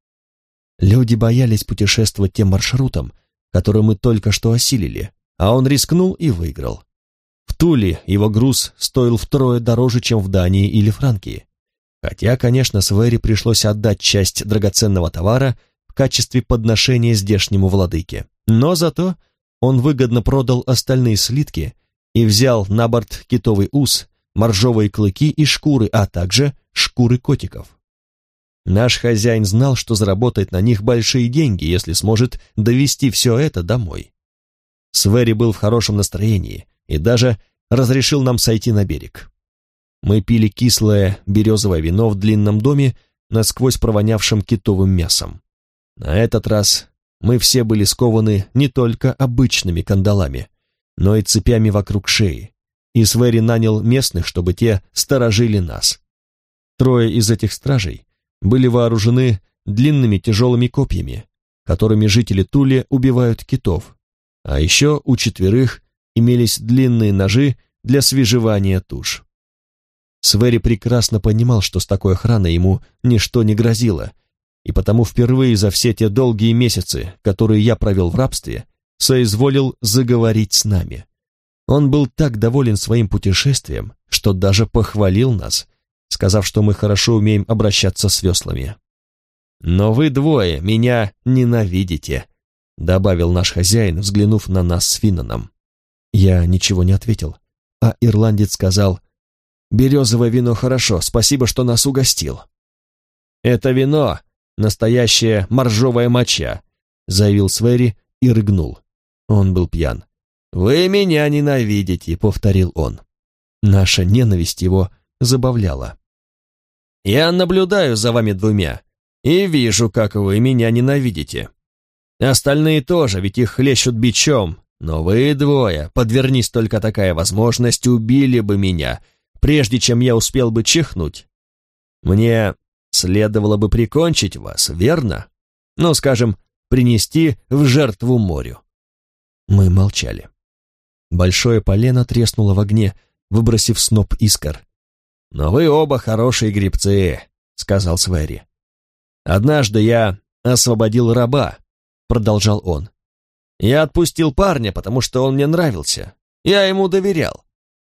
Люди боялись путешествовать тем маршрутом, который мы только что осилили, а он рискнул и выиграл. В Туле его груз стоил втрое дороже, чем в Дании или Франкии. Хотя, конечно, Свери пришлось отдать часть драгоценного товара в качестве подношения здешнему владыке. Но зато он выгодно продал остальные слитки и взял на борт китовый ус, моржовые клыки и шкуры, а также шкуры котиков. Наш хозяин знал, что заработает на них большие деньги, если сможет довести все это домой. Свери был в хорошем настроении и даже разрешил нам сойти на берег. Мы пили кислое березовое вино в длинном доме, насквозь провонявшим китовым мясом. На этот раз мы все были скованы не только обычными кандалами, но и цепями вокруг шеи, и Свери нанял местных, чтобы те сторожили нас. Трое из этих стражей были вооружены длинными тяжелыми копьями, которыми жители Тули убивают китов, а еще у четверых имелись длинные ножи для свежевания туш. Свери прекрасно понимал, что с такой охраной ему ничто не грозило, и потому впервые за все те долгие месяцы, которые я провел в рабстве, соизволил заговорить с нами. Он был так доволен своим путешествием, что даже похвалил нас, сказав, что мы хорошо умеем обращаться с веслами. «Но вы двое меня ненавидите», — добавил наш хозяин, взглянув на нас с Финнаном. Я ничего не ответил, а ирландец сказал, «Березовое вино хорошо, спасибо, что нас угостил». «Это вино — настоящая моржовая моча», — заявил Свери и рыгнул. Он был пьян. «Вы меня ненавидите», — повторил он. Наша ненависть его забавляло. «Я наблюдаю за вами двумя и вижу, как вы меня ненавидите. Остальные тоже, ведь их хлещут бичом, но вы двое, подвернись только такая возможность, убили бы меня, прежде чем я успел бы чихнуть. Мне следовало бы прикончить вас, верно? Ну, скажем, принести в жертву морю». Мы молчали. Большое полено треснуло в огне, выбросив сноп искр. «Но вы оба хорошие грибцы», — сказал Свери. «Однажды я освободил раба», — продолжал он. «Я отпустил парня, потому что он мне нравился. Я ему доверял.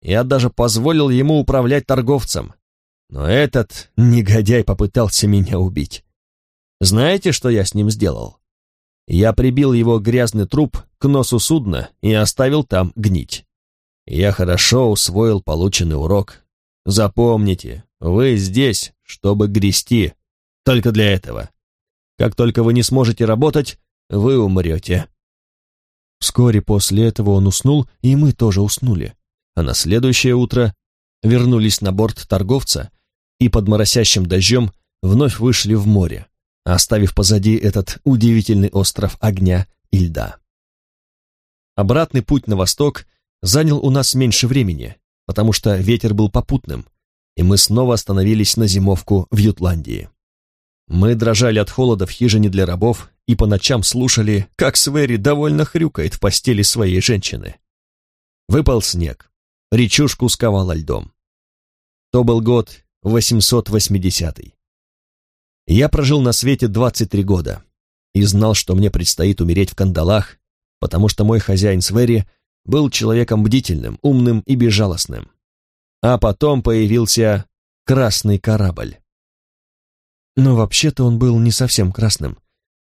Я даже позволил ему управлять торговцем. Но этот негодяй попытался меня убить. Знаете, что я с ним сделал? Я прибил его грязный труп к носу судна и оставил там гнить. Я хорошо усвоил полученный урок. Запомните, вы здесь, чтобы грести. Только для этого. Как только вы не сможете работать, вы умрете. Вскоре после этого он уснул, и мы тоже уснули. А на следующее утро вернулись на борт торговца и под моросящим дождем вновь вышли в море, оставив позади этот удивительный остров огня и льда. Обратный путь на восток занял у нас меньше времени, потому что ветер был попутным, и мы снова остановились на зимовку в Ютландии. Мы дрожали от холода в хижине для рабов и по ночам слушали, как Свери довольно хрюкает в постели своей женщины. Выпал снег, речушку сковало льдом. То был год 880 -й. Я прожил на свете 23 года и знал, что мне предстоит умереть в кандалах, потому что мой хозяин Свери был человеком бдительным, умным и безжалостным. А потом появился красный корабль. Но вообще-то он был не совсем красным.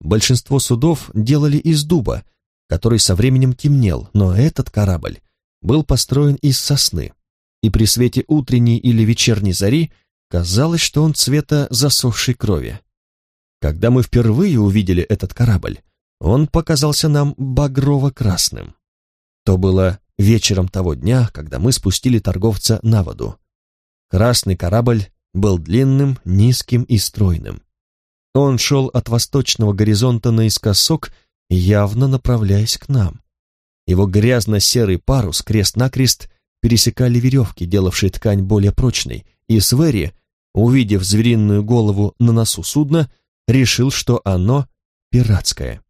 Большинство судов делали из дуба, который со временем темнел, но этот корабль был построен из сосны, и при свете утренней или вечерней зари казалось, что он цвета засохшей крови. Когда мы впервые увидели этот корабль, он показался нам багрово-красным. То было вечером того дня, когда мы спустили торговца на воду. Красный корабль был длинным, низким и стройным. Он шел от восточного горизонта наискосок, явно направляясь к нам. Его грязно-серый парус крест-накрест пересекали веревки, делавшие ткань более прочной, и Свери, увидев звериную голову на носу судна, решил, что оно пиратское.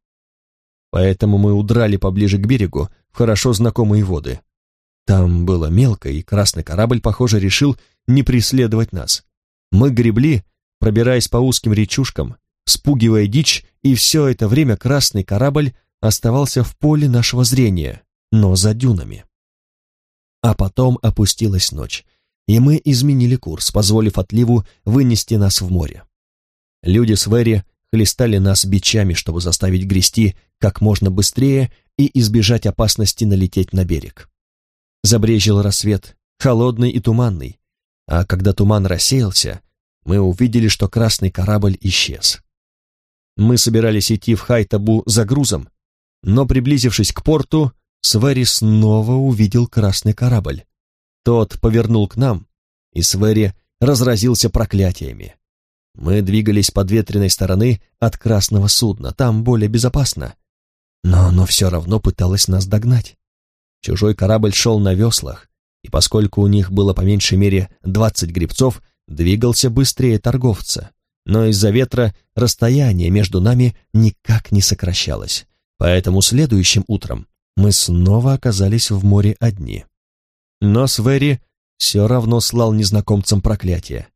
Поэтому мы удрали поближе к берегу, в хорошо знакомые воды. Там было мелко, и красный корабль, похоже, решил не преследовать нас. Мы гребли, пробираясь по узким речушкам, спугивая дичь, и все это время красный корабль оставался в поле нашего зрения, но за дюнами. А потом опустилась ночь, и мы изменили курс, позволив отливу вынести нас в море. Люди с Вэри хлестали нас бичами, чтобы заставить грести как можно быстрее и избежать опасности налететь на берег. Забрежил рассвет, холодный и туманный, а когда туман рассеялся, мы увидели, что красный корабль исчез. Мы собирались идти в Хайтабу за грузом, но, приблизившись к порту, Свери снова увидел красный корабль. Тот повернул к нам, и Свери разразился проклятиями. Мы двигались по ветреной стороны от красного судна, там более безопасно. Но оно все равно пыталось нас догнать. Чужой корабль шел на веслах, и поскольку у них было по меньшей мере двадцать гребцов, двигался быстрее торговца. Но из-за ветра расстояние между нами никак не сокращалось. Поэтому следующим утром мы снова оказались в море одни. Но Свери все равно слал незнакомцам проклятие.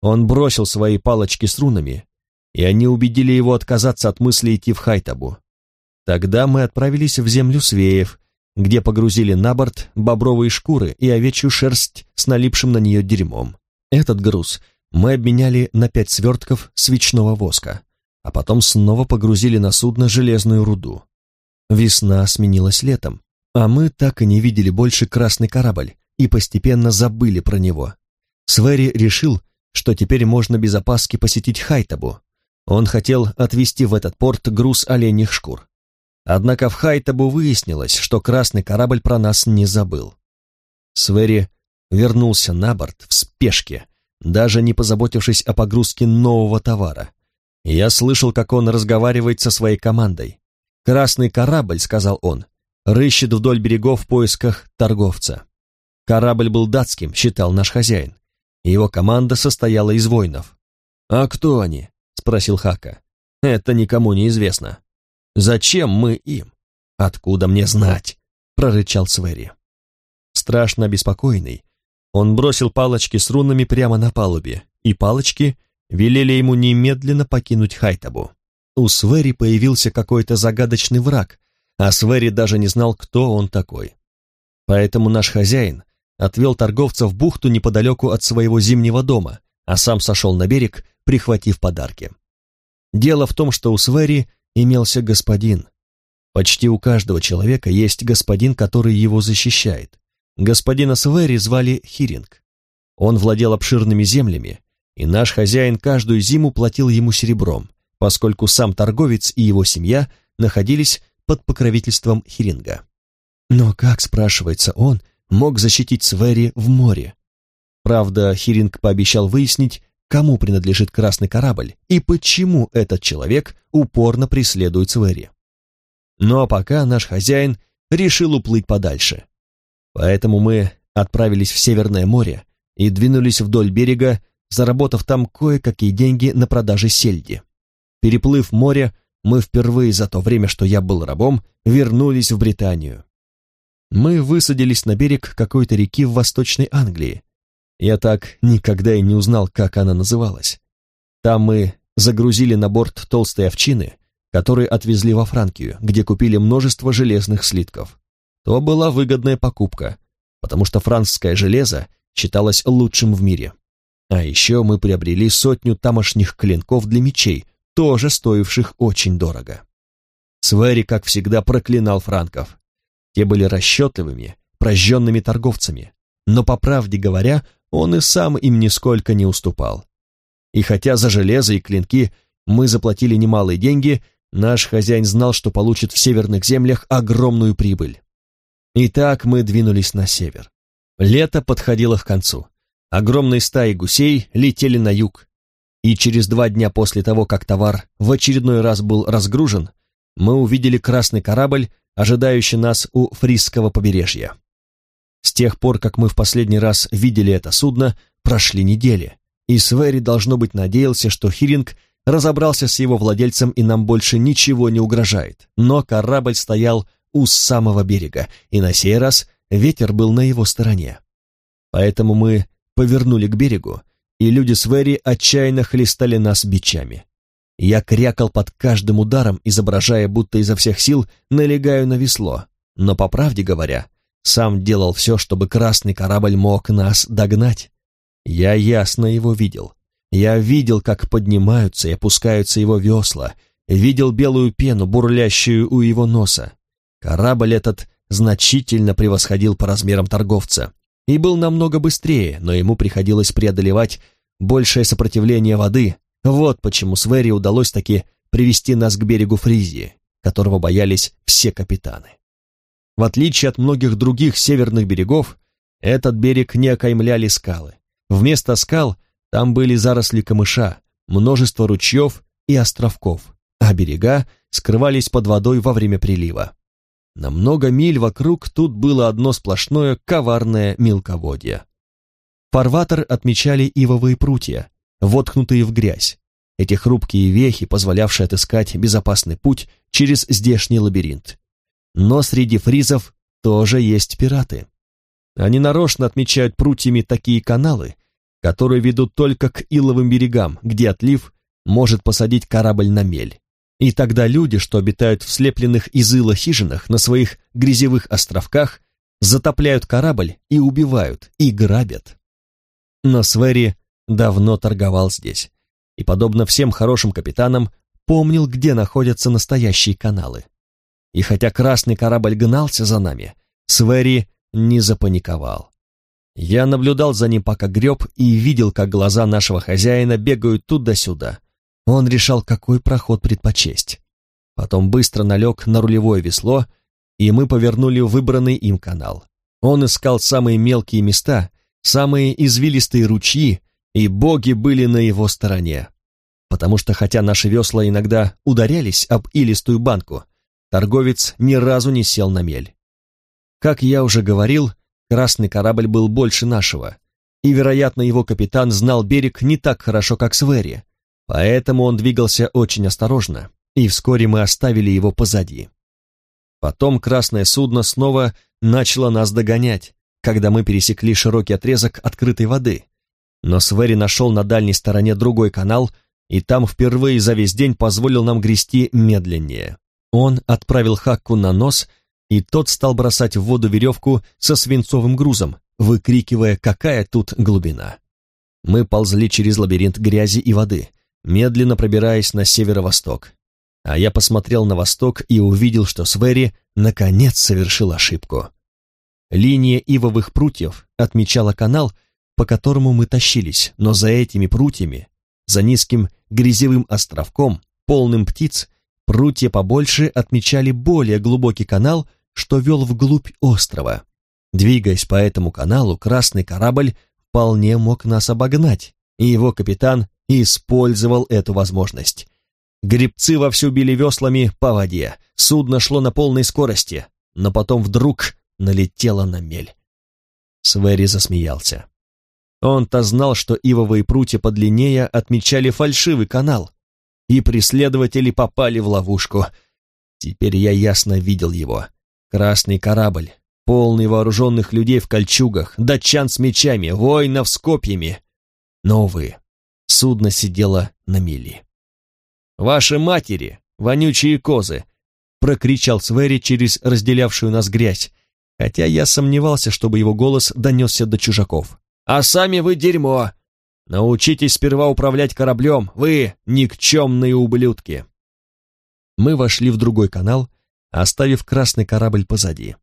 Он бросил свои палочки с рунами, и они убедили его отказаться от мысли идти в Хайтабу. Тогда мы отправились в землю Свеев, где погрузили на борт бобровые шкуры и овечью шерсть с налипшим на нее дерьмом. Этот груз мы обменяли на пять свертков свечного воска, а потом снова погрузили на судно железную руду. Весна сменилась летом, а мы так и не видели больше красный корабль и постепенно забыли про него. Свери решил, что теперь можно без опаски посетить Хайтабу. Он хотел отвезти в этот порт груз оленьих шкур. Однако в Хайтабу выяснилось, что красный корабль про нас не забыл. Свери вернулся на борт в спешке, даже не позаботившись о погрузке нового товара. Я слышал, как он разговаривает со своей командой. «Красный корабль», — сказал он, — «рыщет вдоль берегов в поисках торговца». Корабль был датским, считал наш хозяин. Его команда состояла из воинов. «А кто они?» — спросил Хака. «Это никому не известно». Зачем мы им? Откуда мне знать? прорычал Свери. Страшно обеспокоенный, он бросил палочки с рунами прямо на палубе, и палочки велели ему немедленно покинуть Хайтабу. У Свери появился какой-то загадочный враг, а Свери даже не знал, кто он такой. Поэтому наш хозяин отвел торговца в бухту неподалеку от своего зимнего дома, а сам сошел на берег, прихватив подарки. Дело в том, что у Свери имелся господин. Почти у каждого человека есть господин, который его защищает. Господина Свери звали Хиринг. Он владел обширными землями, и наш хозяин каждую зиму платил ему серебром, поскольку сам торговец и его семья находились под покровительством Хиринга. Но как, спрашивается он, мог защитить Свери в море? Правда, Хиринг пообещал выяснить, кому принадлежит красный корабль и почему этот человек упорно преследует Свери. А пока наш хозяин решил уплыть подальше. Поэтому мы отправились в Северное море и двинулись вдоль берега, заработав там кое-какие деньги на продаже сельди. Переплыв море, мы впервые за то время, что я был рабом, вернулись в Британию. Мы высадились на берег какой-то реки в Восточной Англии. Я так никогда и не узнал, как она называлась. Там мы загрузили на борт толстой овчины, которые отвезли во Франкию, где купили множество железных слитков. То была выгодная покупка, потому что франкское железо считалось лучшим в мире. А еще мы приобрели сотню тамошних клинков для мечей, тоже стоивших очень дорого. Свери, как всегда, проклинал франков. Те были расчетливыми, прожженными торговцами, но, по правде говоря, он и сам им нисколько не уступал. И хотя за железо и клинки мы заплатили немалые деньги, наш хозяин знал, что получит в северных землях огромную прибыль. Итак, мы двинулись на север. Лето подходило к концу. Огромные стаи гусей летели на юг, и через два дня после того, как товар в очередной раз был разгружен, мы увидели красный корабль, ожидающий нас у Фрисского побережья. С тех пор, как мы в последний раз видели это судно, прошли недели, и Свери, должно быть, надеялся, что Хиринг разобрался с его владельцем и нам больше ничего не угрожает. Но корабль стоял у самого берега, и на сей раз ветер был на его стороне. Поэтому мы повернули к берегу и люди Свери отчаянно хлестали нас бичами. Я крякал под каждым ударом, изображая, будто изо всех сил налегаю на весло, но, по правде говоря, сам делал все, чтобы красный корабль мог нас догнать. Я ясно его видел. Я видел, как поднимаются и опускаются его весла, видел белую пену, бурлящую у его носа. Корабль этот значительно превосходил по размерам торговца и был намного быстрее, но ему приходилось преодолевать большее сопротивление воды. Вот почему Свери удалось таки привести нас к берегу Фризии, которого боялись все капитаны. В отличие от многих других северных берегов, этот берег не окаймляли скалы. Вместо скал там были заросли камыша, множество ручьев и островков, а берега скрывались под водой во время прилива. На много миль вокруг тут было одно сплошное коварное мелководье. Фарватер отмечали ивовые прутья, воткнутые в грязь. Эти хрупкие вехи, позволявшие отыскать безопасный путь через здешний лабиринт. Но среди фризов тоже есть пираты. Они нарочно отмечают прутьями такие каналы, которые ведут только к иловым берегам, где отлив может посадить корабль на мель. И тогда люди, что обитают в слепленных из ила хижинах на своих грязевых островках, затопляют корабль и убивают, и грабят. Но Свери давно торговал здесь и, подобно всем хорошим капитанам, помнил, где находятся настоящие каналы. И хотя красный корабль гнался за нами, Свери не запаниковал. Я наблюдал за ним, пока греб, и видел, как глаза нашего хозяина бегают туда-сюда. Он решал, какой проход предпочесть. Потом быстро налег на рулевое весло, и мы повернули выбранный им канал. Он искал самые мелкие места самые извилистые ручьи, и боги были на его стороне. Потому что хотя наши весла иногда ударялись об илистую банку, торговец ни разу не сел на мель. Как я уже говорил, красный корабль был больше нашего, и, вероятно, его капитан знал берег не так хорошо, как Свери, поэтому он двигался очень осторожно, и вскоре мы оставили его позади. Потом красное судно снова начало нас догонять, когда мы пересекли широкий отрезок открытой воды. Но Свери нашел на дальней стороне другой канал, и там впервые за весь день позволил нам грести медленнее. Он отправил Хакку на нос, и тот стал бросать в воду веревку со свинцовым грузом, выкрикивая, какая тут глубина. Мы ползли через лабиринт грязи и воды, медленно пробираясь на северо-восток. А я посмотрел на восток и увидел, что Свери наконец совершил ошибку. Линия ивовых прутьев отмечала канал, по которому мы тащились, но за этими прутьями, за низким грязевым островком, полным птиц, прутья побольше отмечали более глубокий канал, что вел вглубь острова. Двигаясь по этому каналу, красный корабль вполне мог нас обогнать, и его капитан использовал эту возможность. Гребцы вовсю били веслами по воде, судно шло на полной скорости, но потом вдруг налетело на мель. Свери засмеялся. Он-то знал, что ивовые прутья подлиннее отмечали фальшивый канал, и преследователи попали в ловушку. Теперь я ясно видел его. Красный корабль, полный вооруженных людей в кольчугах, датчан с мечами, воинов с копьями. Но, увы, судно сидело на мели. «Ваши матери, вонючие козы!» — прокричал Свери через разделявшую нас грязь, хотя я сомневался, чтобы его голос донесся до чужаков. «А сами вы дерьмо! Научитесь сперва управлять кораблем, вы никчемные ублюдки!» Мы вошли в другой канал, оставив красный корабль позади.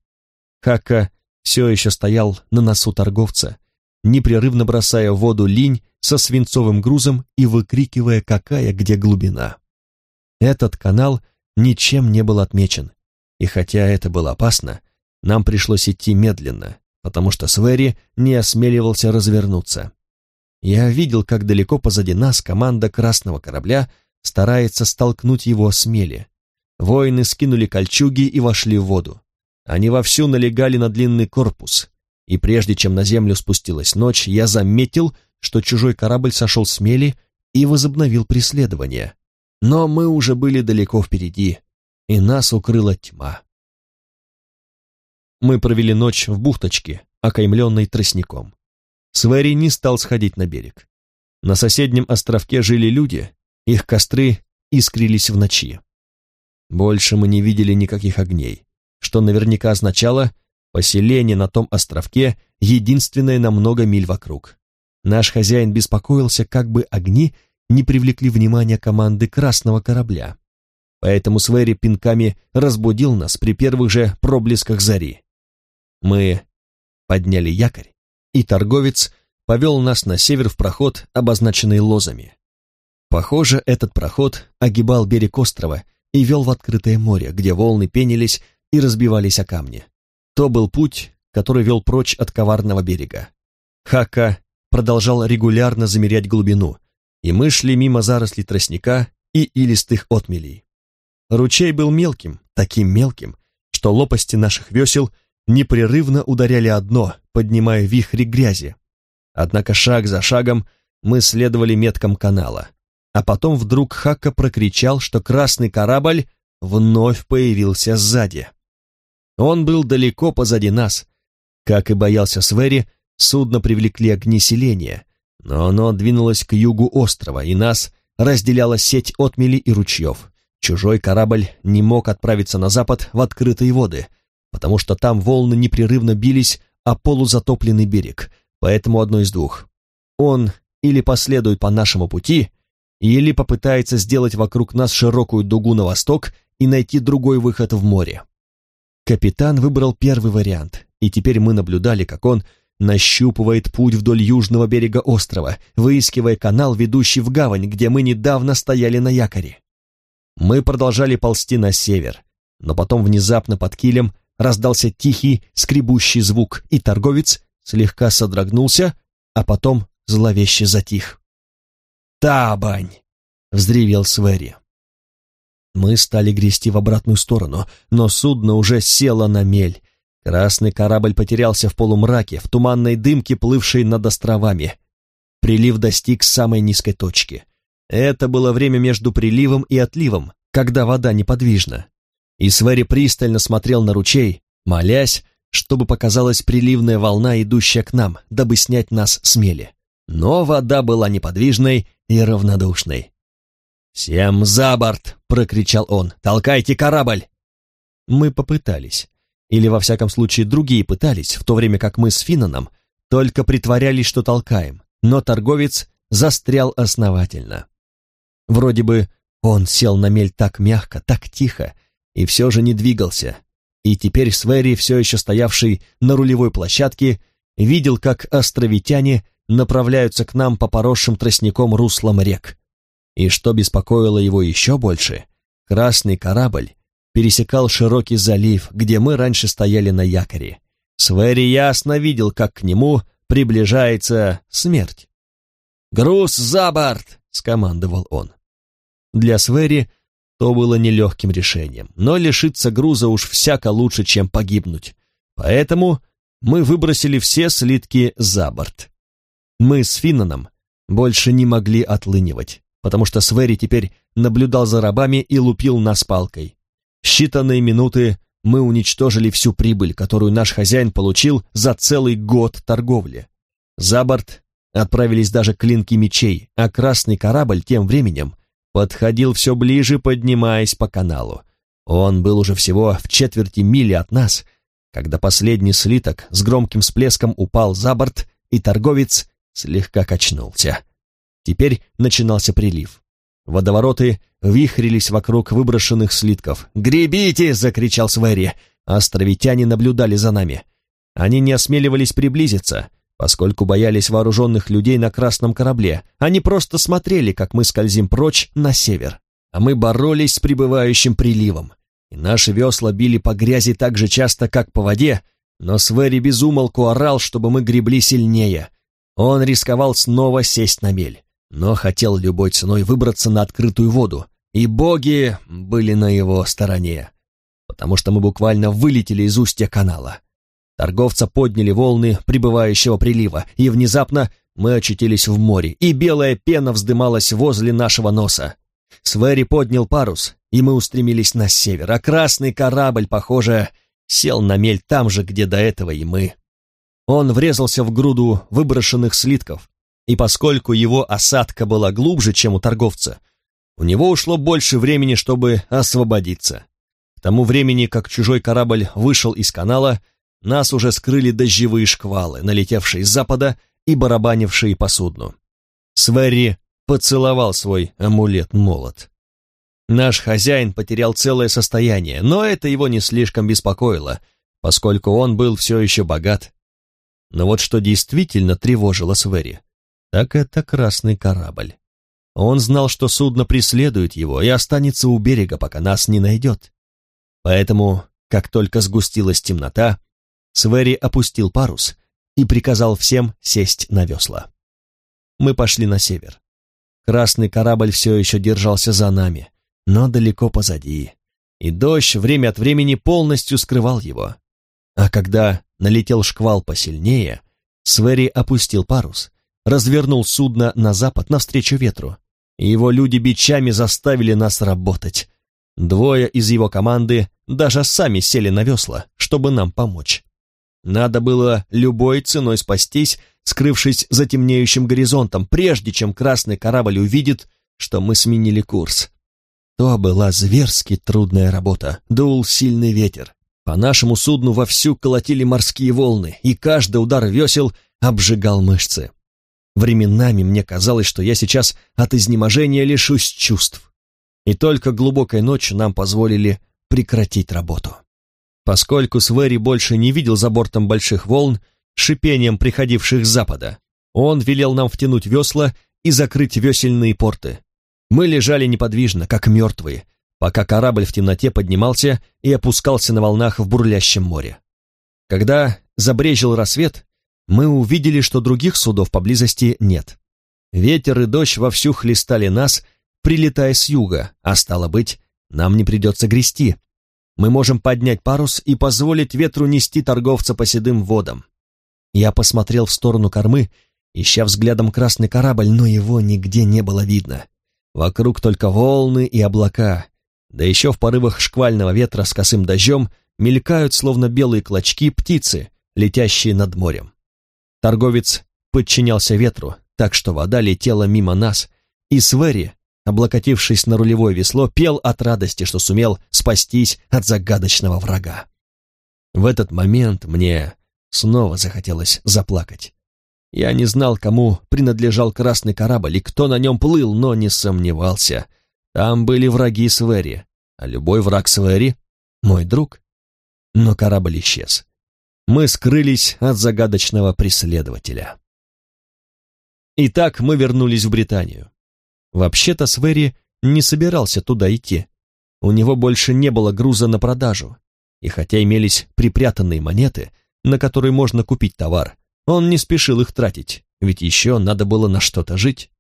Хака все еще стоял на носу торговца, непрерывно бросая в воду линь со свинцовым грузом и выкрикивая, какая где глубина. Этот канал ничем не был отмечен, и хотя это было опасно, нам пришлось идти медленно, потому что Свери не осмеливался развернуться. Я видел, как далеко позади нас команда красного корабля старается столкнуть его с мели. Воины скинули кольчуги и вошли в воду. Они вовсю налегали на длинный корпус, и прежде чем на землю спустилась ночь, я заметил, что чужой корабль сошел с мели и возобновил преследование. Но мы уже были далеко впереди, и нас укрыла тьма. Мы провели ночь в бухточке, окаймленной тростником. Свери не стал сходить на берег. На соседнем островке жили люди, их костры искрились в ночи. Больше мы не видели никаких огней, что наверняка означало поселение на том островке, единственное на много миль вокруг. Наш хозяин беспокоился, как бы огни не привлекли внимание команды красного корабля. Поэтому Свери пинками разбудил нас при первых же проблесках зари. Мы подняли якорь, и торговец повел нас на север в проход, обозначенный лозами. Похоже, этот проход огибал берег острова и вел в открытое море, где волны пенились и разбивались о камни. То был путь, который вел прочь от коварного берега. Хака продолжал регулярно замерять глубину, и мы шли мимо зарослей тростника и илистых отмелей. Ручей был мелким, таким мелким, что лопасти наших весел непрерывно ударяли одно, поднимая вихри грязи. Однако шаг за шагом мы следовали меткам канала, а потом вдруг Хака прокричал, что красный корабль вновь появился сзади. Он был далеко позади нас. Как и боялся Свери, судно привлекли огни селения, но оно двинулось к югу острова, и нас разделяла сеть отмели и ручьев. Чужой корабль не мог отправиться на запад в открытые воды, потому что там волны непрерывно бились о полузатопленный берег, поэтому одно из двух. Он или последует по нашему пути, или попытается сделать вокруг нас широкую дугу на восток и найти другой выход в море. Капитан выбрал первый вариант, и теперь мы наблюдали, как он нащупывает путь вдоль южного берега острова, выискивая канал, ведущий в гавань, где мы недавно стояли на якоре. Мы продолжали ползти на север, но потом внезапно под килем раздался тихий, скребущий звук, и торговец слегка содрогнулся, а потом зловеще затих. «Табань!» — взревел Свери. Мы стали грести в обратную сторону, но судно уже село на мель. Красный корабль потерялся в полумраке, в туманной дымке, плывшей над островами. Прилив достиг самой низкой точки. Это было время между приливом и отливом, когда вода неподвижна. И Свери пристально смотрел на ручей, молясь, чтобы показалась приливная волна, идущая к нам, дабы снять нас с мели. Но вода была неподвижной и равнодушной. «Всем за борт!» — прокричал он. «Толкайте корабль!» Мы попытались. Или, во всяком случае, другие пытались, в то время как мы с Финаном только притворялись, что толкаем. Но торговец застрял основательно. Вроде бы он сел на мель так мягко, так тихо, и все же не двигался. И теперь Свери, все еще стоявший на рулевой площадке, видел, как островитяне направляются к нам по поросшим тростником руслам рек. И что беспокоило его еще больше, красный корабль пересекал широкий залив, где мы раньше стояли на якоре. Свери ясно видел, как к нему приближается смерть. «Груз за борт!» — скомандовал он. Для Свери то было нелегким решением, но лишиться груза уж всяко лучше, чем погибнуть. Поэтому мы выбросили все слитки за борт. Мы с Финнаном больше не могли отлынивать, потому что Свери теперь наблюдал за рабами и лупил нас палкой. считанные минуты мы уничтожили всю прибыль, которую наш хозяин получил за целый год торговли. За борт отправились даже клинки мечей, а красный корабль тем временем подходил все ближе, поднимаясь по каналу. Он был уже всего в четверти мили от нас, когда последний слиток с громким всплеском упал за борт, и торговец слегка качнулся. Теперь начинался прилив. Водовороты вихрились вокруг выброшенных слитков. «Гребите!» — закричал Свери. Островитяне наблюдали за нами. Они не осмеливались приблизиться, поскольку боялись вооруженных людей на красном корабле. Они просто смотрели, как мы скользим прочь на север. А мы боролись с прибывающим приливом. И наши весла били по грязи так же часто, как по воде, но Свери безумолку орал, чтобы мы гребли сильнее. Он рисковал снова сесть на мель, но хотел любой ценой выбраться на открытую воду, и боги были на его стороне, потому что мы буквально вылетели из устья канала. Торговца подняли волны прибывающего прилива, и внезапно мы очутились в море, и белая пена вздымалась возле нашего носа. Свери поднял парус, и мы устремились на север, а красный корабль, похоже, сел на мель там же, где до этого и мы. Он врезался в груду выброшенных слитков, и поскольку его осадка была глубже, чем у торговца, у него ушло больше времени, чтобы освободиться. К тому времени, как чужой корабль вышел из канала, нас уже скрыли дождевые шквалы, налетевшие с запада и барабанившие по судну. Сверри поцеловал свой амулет-молот. Наш хозяин потерял целое состояние, но это его не слишком беспокоило, поскольку он был все еще богат. Но вот что действительно тревожило Свери, так это красный корабль. Он знал, что судно преследует его и останется у берега, пока нас не найдет. Поэтому, как только сгустилась темнота, Свери опустил парус и приказал всем сесть на весла. Мы пошли на север. Красный корабль все еще держался за нами, но далеко позади, и дождь время от времени полностью скрывал его. А когда налетел шквал посильнее, Свери опустил парус, развернул судно на запад навстречу ветру, его люди бичами заставили нас работать. Двое из его команды даже сами сели на весла, чтобы нам помочь. Надо было любой ценой спастись, скрывшись за темнеющим горизонтом, прежде чем красный корабль увидит, что мы сменили курс. То была зверски трудная работа, дул сильный ветер. По нашему судну вовсю колотили морские волны, и каждый удар весел обжигал мышцы. Временами мне казалось, что я сейчас от изнеможения лишусь чувств. И только глубокой ночью нам позволили прекратить работу. Поскольку Свери больше не видел за бортом больших волн, шипением приходивших с запада, он велел нам втянуть весла и закрыть весельные порты. Мы лежали неподвижно, как мертвые, пока корабль в темноте поднимался и опускался на волнах в бурлящем море. Когда забрежил рассвет, мы увидели, что других судов поблизости нет. Ветер и дождь вовсю хлестали нас, прилетая с юга, а стало быть, нам не придется грести, мы можем поднять парус и позволить ветру нести торговца по седым водам. Я посмотрел в сторону кормы, ища взглядом красный корабль, но его нигде не было видно. Вокруг только волны и облака, да еще в порывах шквального ветра с косым дождем мелькают, словно белые клочки, птицы, летящие над морем. Торговец подчинялся ветру, так что вода летела мимо нас, и Свери облокотившись на рулевое весло, пел от радости, что сумел спастись от загадочного врага. В этот момент мне снова захотелось заплакать. Я не знал, кому принадлежал красный корабль и кто на нем плыл, но не сомневался. Там были враги Свери, а любой враг Свери — мой друг. но корабль исчез. Мы скрылись от загадочного преследователя. Итак, мы вернулись в Британию. Вообще-то Свери не собирался туда идти. У него больше не было груза на продажу. И хотя имелись припрятанные монеты, на которые можно купить товар, он не спешил их тратить, ведь еще надо было на что-то жить.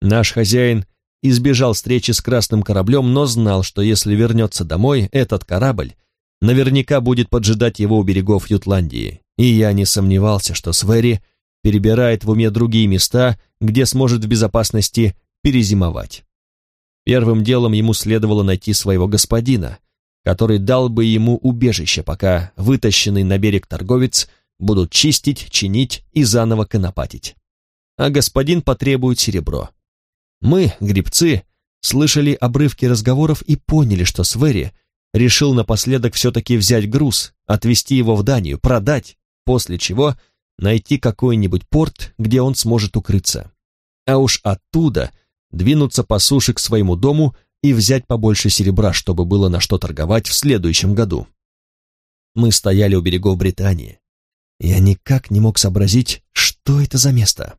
Наш хозяин избежал встречи с красным кораблем, но знал, что если вернется домой, этот корабль наверняка будет поджидать его у берегов Ютландии. И я не сомневался, что Свери перебирает в уме другие места, где сможет в безопасности перезимовать. Первым делом ему следовало найти своего господина, который дал бы ему убежище, пока вытащенный на берег торговец будут чистить, чинить и заново конопатить. А господин потребует серебро. Мы, грибцы, слышали обрывки разговоров и поняли, что Свери решил напоследок все-таки взять груз, отвезти его в Данию, продать, после чего найти какой-нибудь порт, где он сможет укрыться. А уж оттуда двинуться по суше к своему дому и взять побольше серебра, чтобы было на что торговать в следующем году. Мы стояли у берегов Британии. Я никак не мог сообразить, что это за место.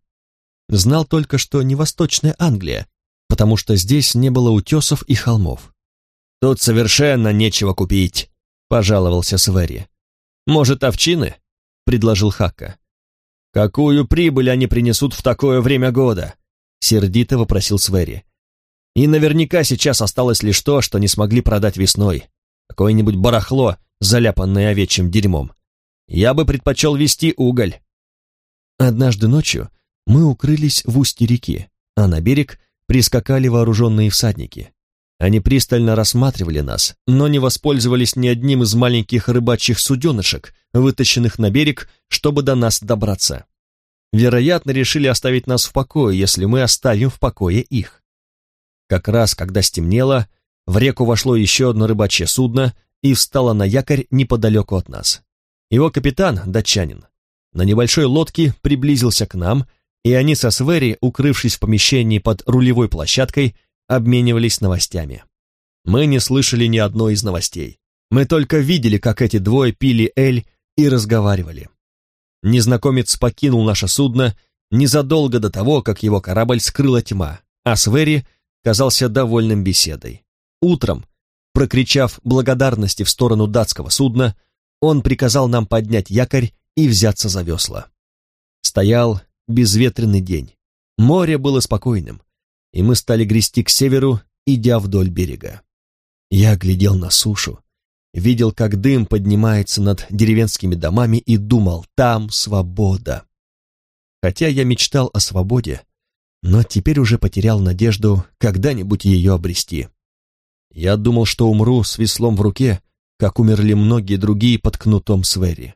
Знал только, что не Восточная Англия, потому что здесь не было утесов и холмов. «Тут совершенно нечего купить», — пожаловался Свери. «Может, овчины?» — предложил Хакка. «Какую прибыль они принесут в такое время года?» — сердито вопросил Свери. «И наверняка сейчас осталось лишь то, что не смогли продать весной. Какое-нибудь барахло, заляпанное овечьим дерьмом. Я бы предпочел вести уголь». Однажды ночью мы укрылись в устье реки, а на берег прискакали вооруженные всадники. Они пристально рассматривали нас, но не воспользовались ни одним из маленьких рыбачьих суденышек, вытащенных на берег, чтобы до нас добраться. Вероятно, решили оставить нас в покое, если мы оставим в покое их. Как раз, когда стемнело, в реку вошло еще одно рыбачье судно и встало на якорь неподалеку от нас. Его капитан, датчанин, на небольшой лодке приблизился к нам и они со Свери, укрывшись в помещении под рулевой площадкой, обменивались новостями. Мы не слышали ни одной из новостей. Мы только видели, как эти двое пили эль и разговаривали. Незнакомец покинул наше судно незадолго до того, как его корабль скрыла тьма, а Свери казался довольным беседой. Утром, прокричав благодарности в сторону датского судна, он приказал нам поднять якорь и взяться за весла. Стоял безветренный день. Море было спокойным, и мы стали грести к северу, идя вдоль берега. Я глядел на сушу, видел, как дым поднимается над деревенскими домами и думал, там свобода. Хотя я мечтал о свободе, но теперь уже потерял надежду когда-нибудь ее обрести. Я думал, что умру с веслом в руке, как умерли многие другие под кнутом Свери.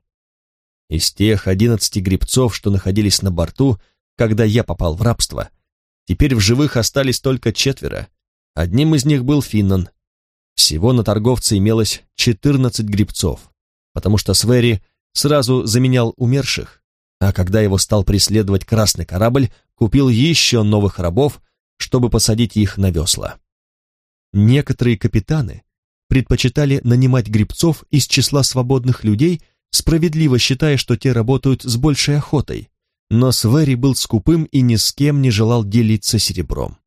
Из тех одиннадцати гребцов, что находились на борту, когда я попал в рабство, теперь в живых остались только четверо. Одним из них был Финнан. Всего на торговце имелось четырнадцать гребцов, потому что Свери сразу заменял умерших, а когда его стал преследовать красный корабль, купил еще новых рабов, чтобы посадить их на весла. Некоторые капитаны предпочитали нанимать гребцов из числа свободных людей, справедливо считая, что те работают с большей охотой, но Свери был скупым и ни с кем не желал делиться серебром.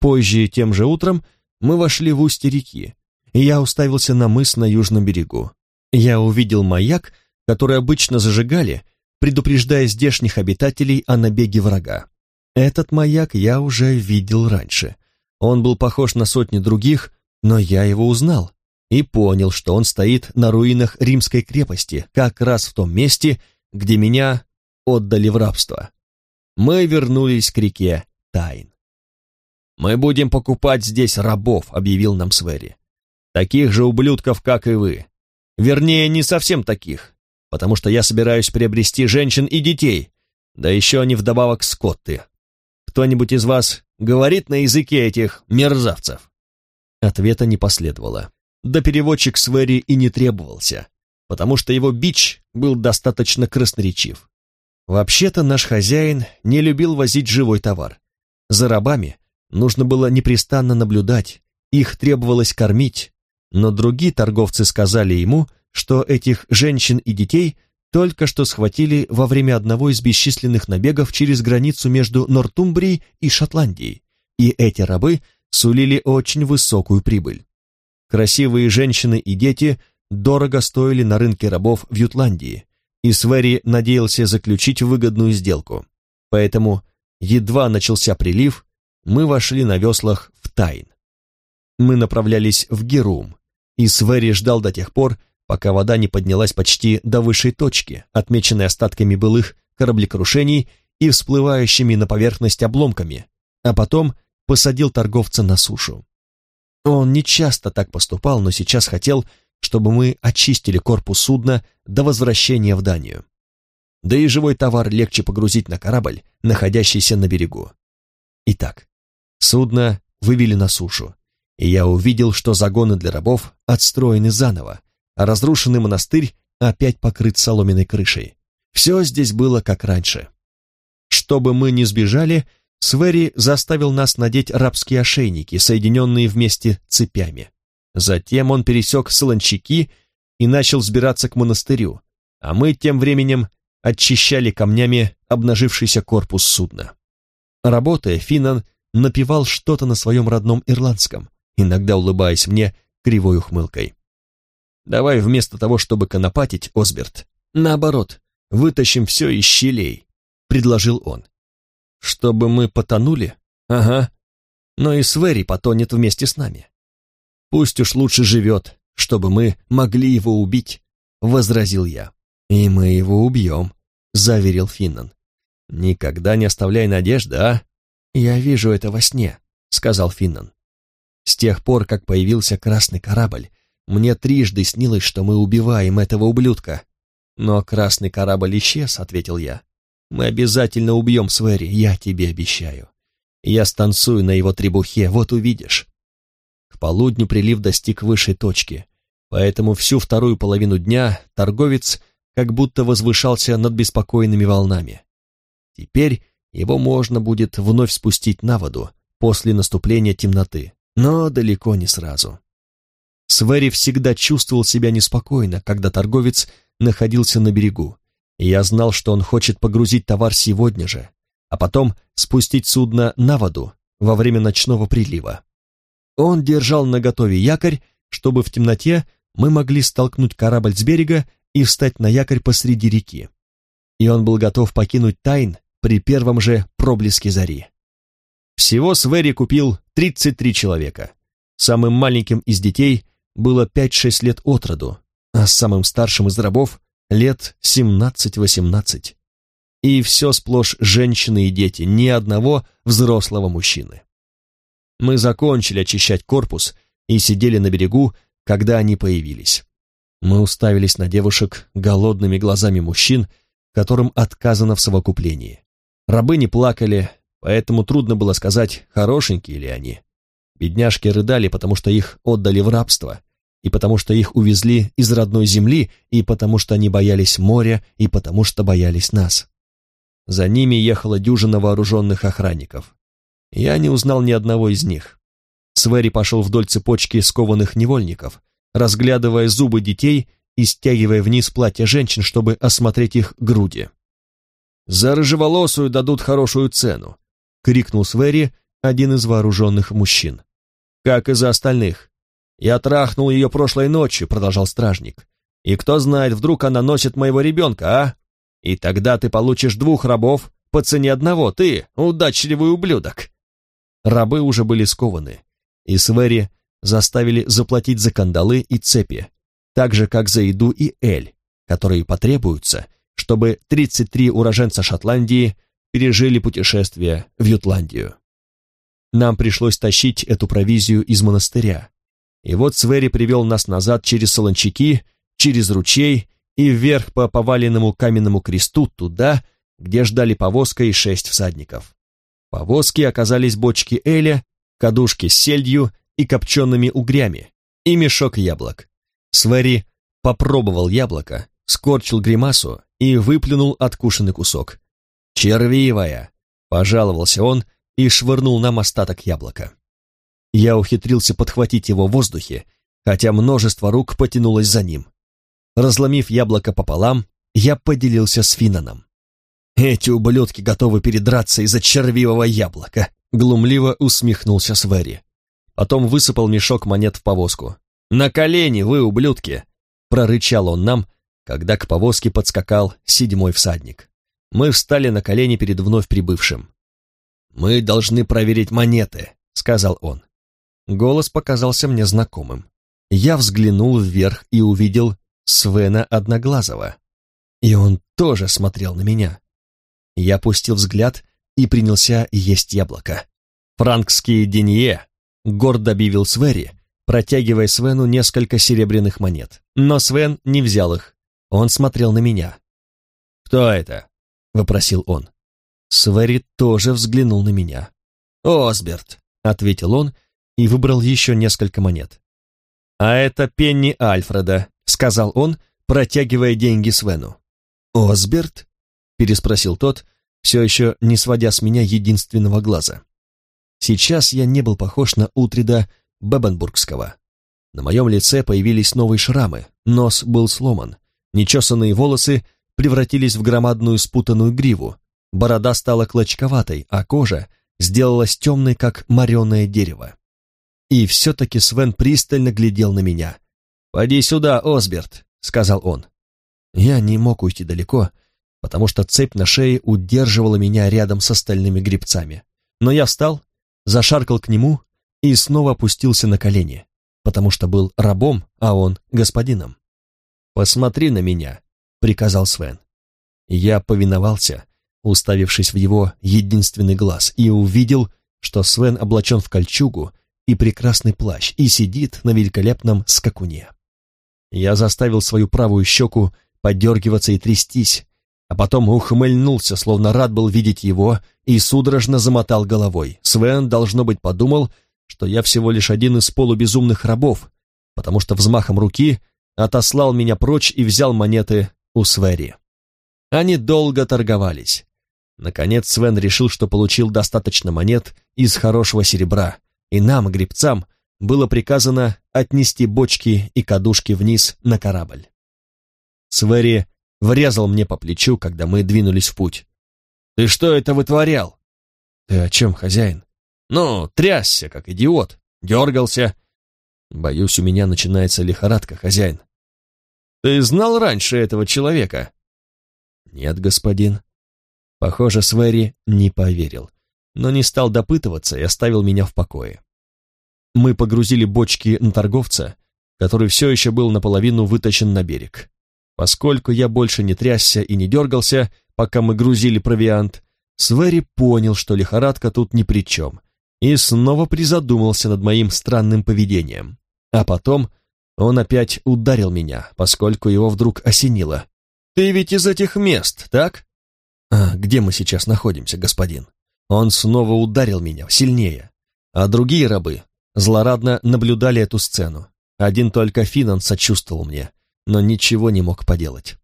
Позже, тем же утром, мы вошли в устье реки, и я уставился на мыс на южном берегу. Я увидел маяк, который обычно зажигали, предупреждая здешних обитателей о набеге врага. Этот маяк я уже видел раньше. Он был похож на сотни других, но я его узнал и понял, что он стоит на руинах римской крепости, как раз в том месте, где меня отдали в рабство. Мы вернулись к реке Тайн. «Мы будем покупать здесь рабов», — объявил нам Свери. «Таких же ублюдков, как и вы. Вернее, не совсем таких, потому что я собираюсь приобрести женщин и детей, да еще они вдобавок скотты. Кто-нибудь из вас говорит на языке этих мерзавцев?» Ответа не последовало. Да переводчик Свери и не требовался, потому что его бич был достаточно красноречив. Вообще-то наш хозяин не любил возить живой товар. За рабами нужно было непрестанно наблюдать, их требовалось кормить, но другие торговцы сказали ему, что этих женщин и детей только что схватили во время одного из бесчисленных набегов через границу между Нортумбрией и Шотландией, и эти рабы сулили очень высокую прибыль. Красивые женщины и дети дорого стоили на рынке рабов в Ютландии, и Свери надеялся заключить выгодную сделку. Поэтому, едва начался прилив, мы вошли на веслах в Тайн. Мы направлялись в Герум, и Свери ждал до тех пор, пока вода не поднялась почти до высшей точки, отмеченной остатками былых кораблекрушений и всплывающими на поверхность обломками, а потом посадил торговца на сушу. Он не часто так поступал, но сейчас хотел, чтобы мы очистили корпус судна до возвращения в Данию. Да и живой товар легче погрузить на корабль, находящийся на берегу. Итак, судно вывели на сушу, и я увидел, что загоны для рабов отстроены заново, а разрушенный монастырь опять покрыт соломенной крышей. Все здесь было как раньше. Чтобы мы не сбежали, Свери заставил нас надеть рабские ошейники, соединенные вместе цепями. Затем он пересек Солончаки и начал сбираться к монастырю, а мы тем временем очищали камнями обнажившийся корпус судна. Работая, Финнан напевал что-то на своем родном ирландском, иногда улыбаясь мне кривой ухмылкой. Давай вместо того, чтобы конопатить, Осберт, наоборот, вытащим все из щелей, предложил он. Чтобы мы потонули? Ага. Но и Свери потонет вместе с нами. Пусть уж лучше живет, чтобы мы могли его убить, возразил я. И мы его убьем, заверил Финнан. Никогда не оставляй надежды, а? Я вижу это во сне, сказал Финнан. С тех пор, как появился красный корабль, мне трижды снилось, что мы убиваем этого ублюдка. Но красный корабль исчез, ответил я. Мы обязательно убьем Свери, я тебе обещаю. Я станцую на его требухе, вот увидишь. К полудню прилив достиг высшей точки, поэтому всю вторую половину дня торговец как будто возвышался над беспокойными волнами. Теперь его можно будет вновь спустить на воду после наступления темноты, но далеко не сразу. Свери всегда чувствовал себя неспокойно, когда торговец находился на берегу, и я знал, что он хочет погрузить товар сегодня же, а потом спустить судно на воду во время ночного прилива. Он держал наготове якорь, чтобы в темноте мы могли столкнуть корабль с берега и встать на якорь посреди реки. И он был готов покинуть Тайн при первом же проблеске зари. Всего Свери купил 33 человека. Самым маленьким из детей было 5-6 лет от роду, а самым старшим из рабов лет 17-18. И все сплошь женщины и дети, ни одного взрослого мужчины. Мы закончили очищать корпус и сидели на берегу, когда они появились. Мы уставились на девушек голодными глазами мужчин, которым отказано в совокуплении. Рабы не плакали, поэтому трудно было сказать, хорошенькие ли они. Бедняжки рыдали, потому что их отдали в рабство, и потому что их увезли из родной земли, и потому что они боялись моря, и потому что боялись нас. За ними ехала дюжина вооруженных охранников. Я не узнал ни одного из них. Свери пошел вдоль цепочки скованных невольников, разглядывая зубы детей и стягивая вниз платья женщин, чтобы осмотреть их груди. «За рыжеволосую дадут хорошую цену», — крикнул Свери, один из вооруженных мужчин как и за остальных. Я трахнул ее прошлой ночью, продолжал стражник. И кто знает, вдруг она носит моего ребенка, а? И тогда ты получишь двух рабов по цене одного, ты, удачливый ублюдок. Рабы уже были скованы, и Свери заставили заплатить за кандалы и цепи, так же, как за еду и эль, которые потребуются, чтобы 33 уроженца Шотландии пережили путешествие в Ютландию. Нам пришлось тащить эту провизию из монастыря. И вот Свери привел нас назад через солончаки, через ручей и вверх по поваленному каменному кресту туда, где ждали повозка и шесть всадников. Повозки оказались бочки эля, кадушки с сельдью и копчеными угрями, и мешок яблок. Свери попробовал яблоко, скорчил гримасу и выплюнул откушенный кусок. «Червивая!» — пожаловался он, — и швырнул нам остаток яблока. Я ухитрился подхватить его в воздухе, хотя множество рук потянулось за ним. разломив яблоко пополам, я поделился с Финаном. «Эти ублюдки готовы передраться из-за червивого яблока», — глумливо усмехнулся Свери. Потом высыпал мешок монет в повозку. «На колени, вы, ублюдки!» — прорычал он нам, когда к повозке подскакал седьмой всадник. Мы встали на колени перед вновь прибывшим. «Мы должны проверить монеты», — сказал он. Голос показался мне знакомым. Я взглянул вверх и увидел Свена Одноглазого. И он тоже смотрел на меня. Я опустил взгляд и принялся есть яблоко. «Франкские денье!» — гордо объявил Свери, протягивая Свену несколько серебряных монет. Но Свен не взял их. Он смотрел на меня. «Кто это?» — вопросил он. Свери тоже взглянул на меня. «Осберт», — ответил он и выбрал еще несколько монет. «А это пенни Альфреда», — сказал он, протягивая деньги Свену. «Осберт?» — переспросил тот, все еще не сводя с меня единственного глаза. Сейчас я не был похож на Утрида Бебенбургского. На моем лице появились новые шрамы, нос был сломан, нечесанные волосы превратились в громадную спутанную гриву, борода стала клочковатой, а кожа сделалась темной, как мореное дерево. И все-таки Свен пристально глядел на меня. «Поди сюда, Осберт», — сказал он. Я не мог уйти далеко, потому что цепь на шее удерживала меня рядом с остальными грибцами. Но я встал, зашаркал к нему и снова опустился на колени, потому что был рабом, а он господином. «Посмотри на меня», — приказал Свен. Я повиновался, уставившись в его единственный глаз, и увидел, что Свен облачен в кольчугу и прекрасный плащ и сидит на великолепном скакуне. Я заставил свою правую щеку подергиваться и трястись, а потом ухмыльнулся, словно рад был видеть его, и судорожно замотал головой. Свен, должно быть, подумал, что я всего лишь один из полубезумных рабов, потому что взмахом руки отослал меня прочь и взял монеты у Свери. Они долго торговались. Наконец Свен решил, что получил достаточно монет из хорошего серебра, и нам, гребцам, было приказано отнести бочки и кадушки вниз на корабль. Свери врезал мне по плечу, когда мы двинулись в путь. «Ты что это вытворял?» «Ты о чем, хозяин?» «Ну, трясся, как идиот, дергался». «Боюсь, у меня начинается лихорадка, хозяин». «Ты знал раньше этого человека?» «Нет, господин». Похоже, Свери не поверил, но не стал допытываться и оставил меня в покое. Мы погрузили бочки на торговца, который все еще был наполовину вытащен на берег. Поскольку я больше не трясся и не дергался, пока мы грузили провиант, Свери понял, что лихорадка тут ни при чем, и снова призадумался над моим странным поведением. А потом он опять ударил меня, поскольку его вдруг осенило. «Ты ведь из этих мест, так?» «А где мы сейчас находимся, господин?» Он снова ударил меня, сильнее. А другие рабы злорадно наблюдали эту сцену. Один только Финан сочувствовал мне но ничего не мог поделать.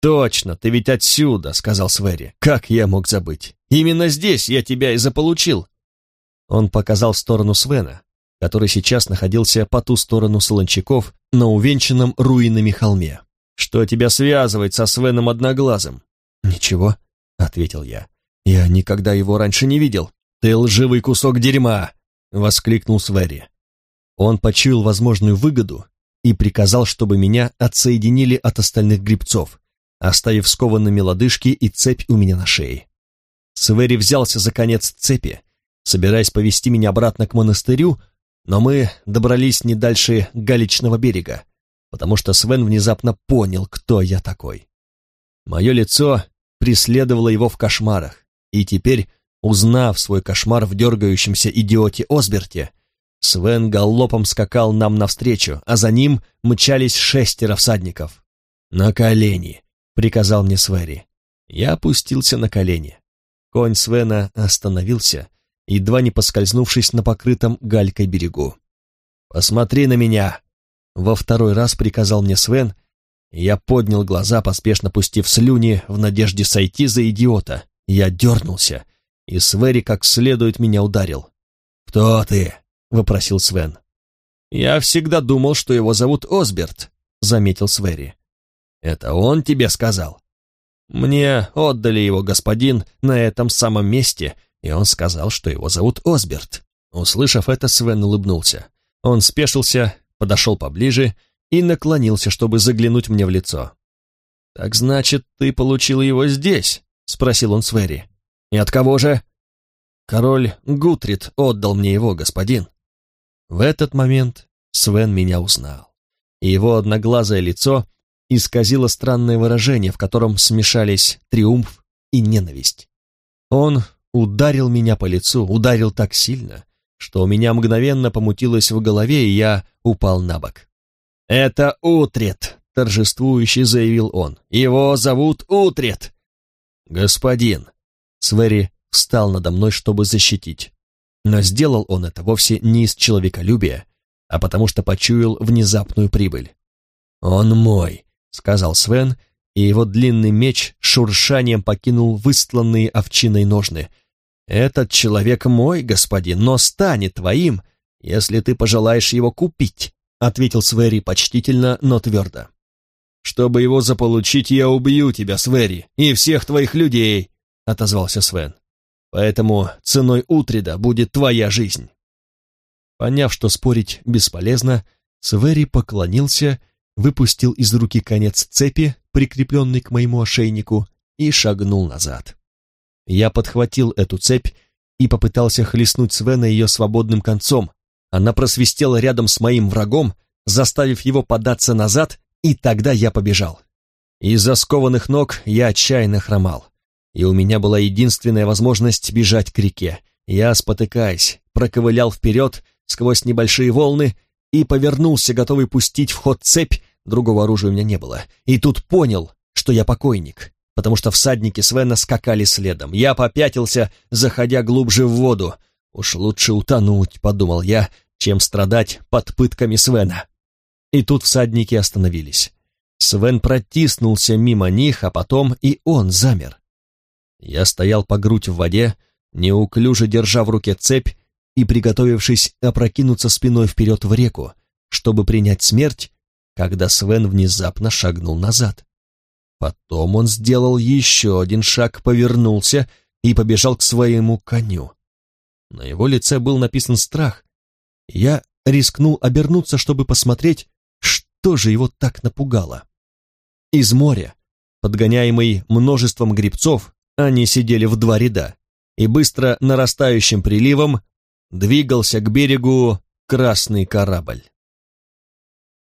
«Точно, ты ведь отсюда», — сказал Свери. «Как я мог забыть? Именно здесь я тебя и заполучил». Он показал в сторону Свена, который сейчас находился по ту сторону Солончаков на увенчанном руинами холме. «Что тебя связывает со Свеном Одноглазым?» «Ничего», — ответил я. «Я никогда его раньше не видел». «Ты лживый кусок дерьма!» — воскликнул Свери. Он почуял возможную выгоду и приказал, чтобы меня отсоединили от остальных грибцов, оставив скованными лодыжки и цепь у меня на шее. Свери взялся за конец цепи, собираясь повести меня обратно к монастырю, но мы добрались не дальше Галичного берега, потому что Свен внезапно понял, кто я такой. Мое лицо преследовало его в кошмарах, и теперь, узнав свой кошмар в дергающемся идиоте Осберте, Свен галопом скакал нам навстречу, а за ним мчались шестеро всадников. «На колени!» — приказал мне Свери. Я опустился на колени. Конь Свена остановился, едва не поскользнувшись на покрытом галькой берегу. «Посмотри на меня!» Во второй раз приказал мне Свен, я поднял глаза, поспешно пустив слюни, в надежде сойти за идиота. Я дернулся, и Свери как следует меня ударил. «Кто ты?» — вопросил Свен. «Я всегда думал, что его зовут Осберт», — заметил Свери. Это он тебе сказал? Мне отдали его господин на этом самом месте, и он сказал, что его зовут Осберт. Услышав это, Свен улыбнулся. Он спешился, подошел поближе и наклонился, чтобы заглянуть мне в лицо. «Так значит, ты получил его здесь?» — спросил он Свери. «И от кого же?» «Король Гутрид отдал мне его, господин». В этот момент Свен меня узнал, и его одноглазое лицо исказило странное выражение, в котором смешались триумф и ненависть. Он ударил меня по лицу, ударил так сильно, что у меня мгновенно помутилось в голове, и я упал на бок. «Это Утрет!» — торжествующе заявил он. «Его зовут Утрет!» «Господин!» Свери встал надо мной, чтобы защитить. Но сделал он это вовсе не из человеколюбия, а потому что почуял внезапную прибыль. «Он мой!» — сказал Свен, и его длинный меч шуршанием покинул выстланные овчиной ножны. «Этот человек мой, господин, но станет твоим, если ты пожелаешь его купить», — ответил Свери почтительно, но твердо. «Чтобы его заполучить, я убью тебя, Свери, и всех твоих людей», — отозвался Свен. «Поэтому ценой Утрида будет твоя жизнь». Поняв, что спорить бесполезно, Свери поклонился, выпустил из руки конец цепи, прикрепленный к моему ошейнику, и шагнул назад. Я подхватил эту цепь и попытался хлестнуть Свена ее свободным концом. Она просвистела рядом с моим врагом, заставив его податься назад, и тогда я побежал. Из-за скованных ног я отчаянно хромал, и у меня была единственная возможность бежать к реке. Я, спотыкаясь, проковылял вперед сквозь небольшие волны и повернулся, готовый пустить в ход цепь, другого оружия у меня не было, и тут понял, что я покойник потому что всадники Свена скакали следом. Я попятился, заходя глубже в воду. Уж лучше утонуть, подумал я, чем страдать под пытками Свена. И тут всадники остановились. Свен протиснулся мимо них, а потом и он замер. Я стоял по грудь в воде, неуклюже держа в руке цепь и приготовившись опрокинуться спиной вперед в реку, чтобы принять смерть, когда Свен внезапно шагнул назад. Потом он сделал еще один шаг, повернулся и побежал к своему коню. На его лице был написан страх. Я рискнул обернуться, чтобы посмотреть, что же его так напугало. Из моря, подгоняемый множеством грибцов, они сидели в два ряда, и быстро нарастающим приливом двигался к берегу красный корабль.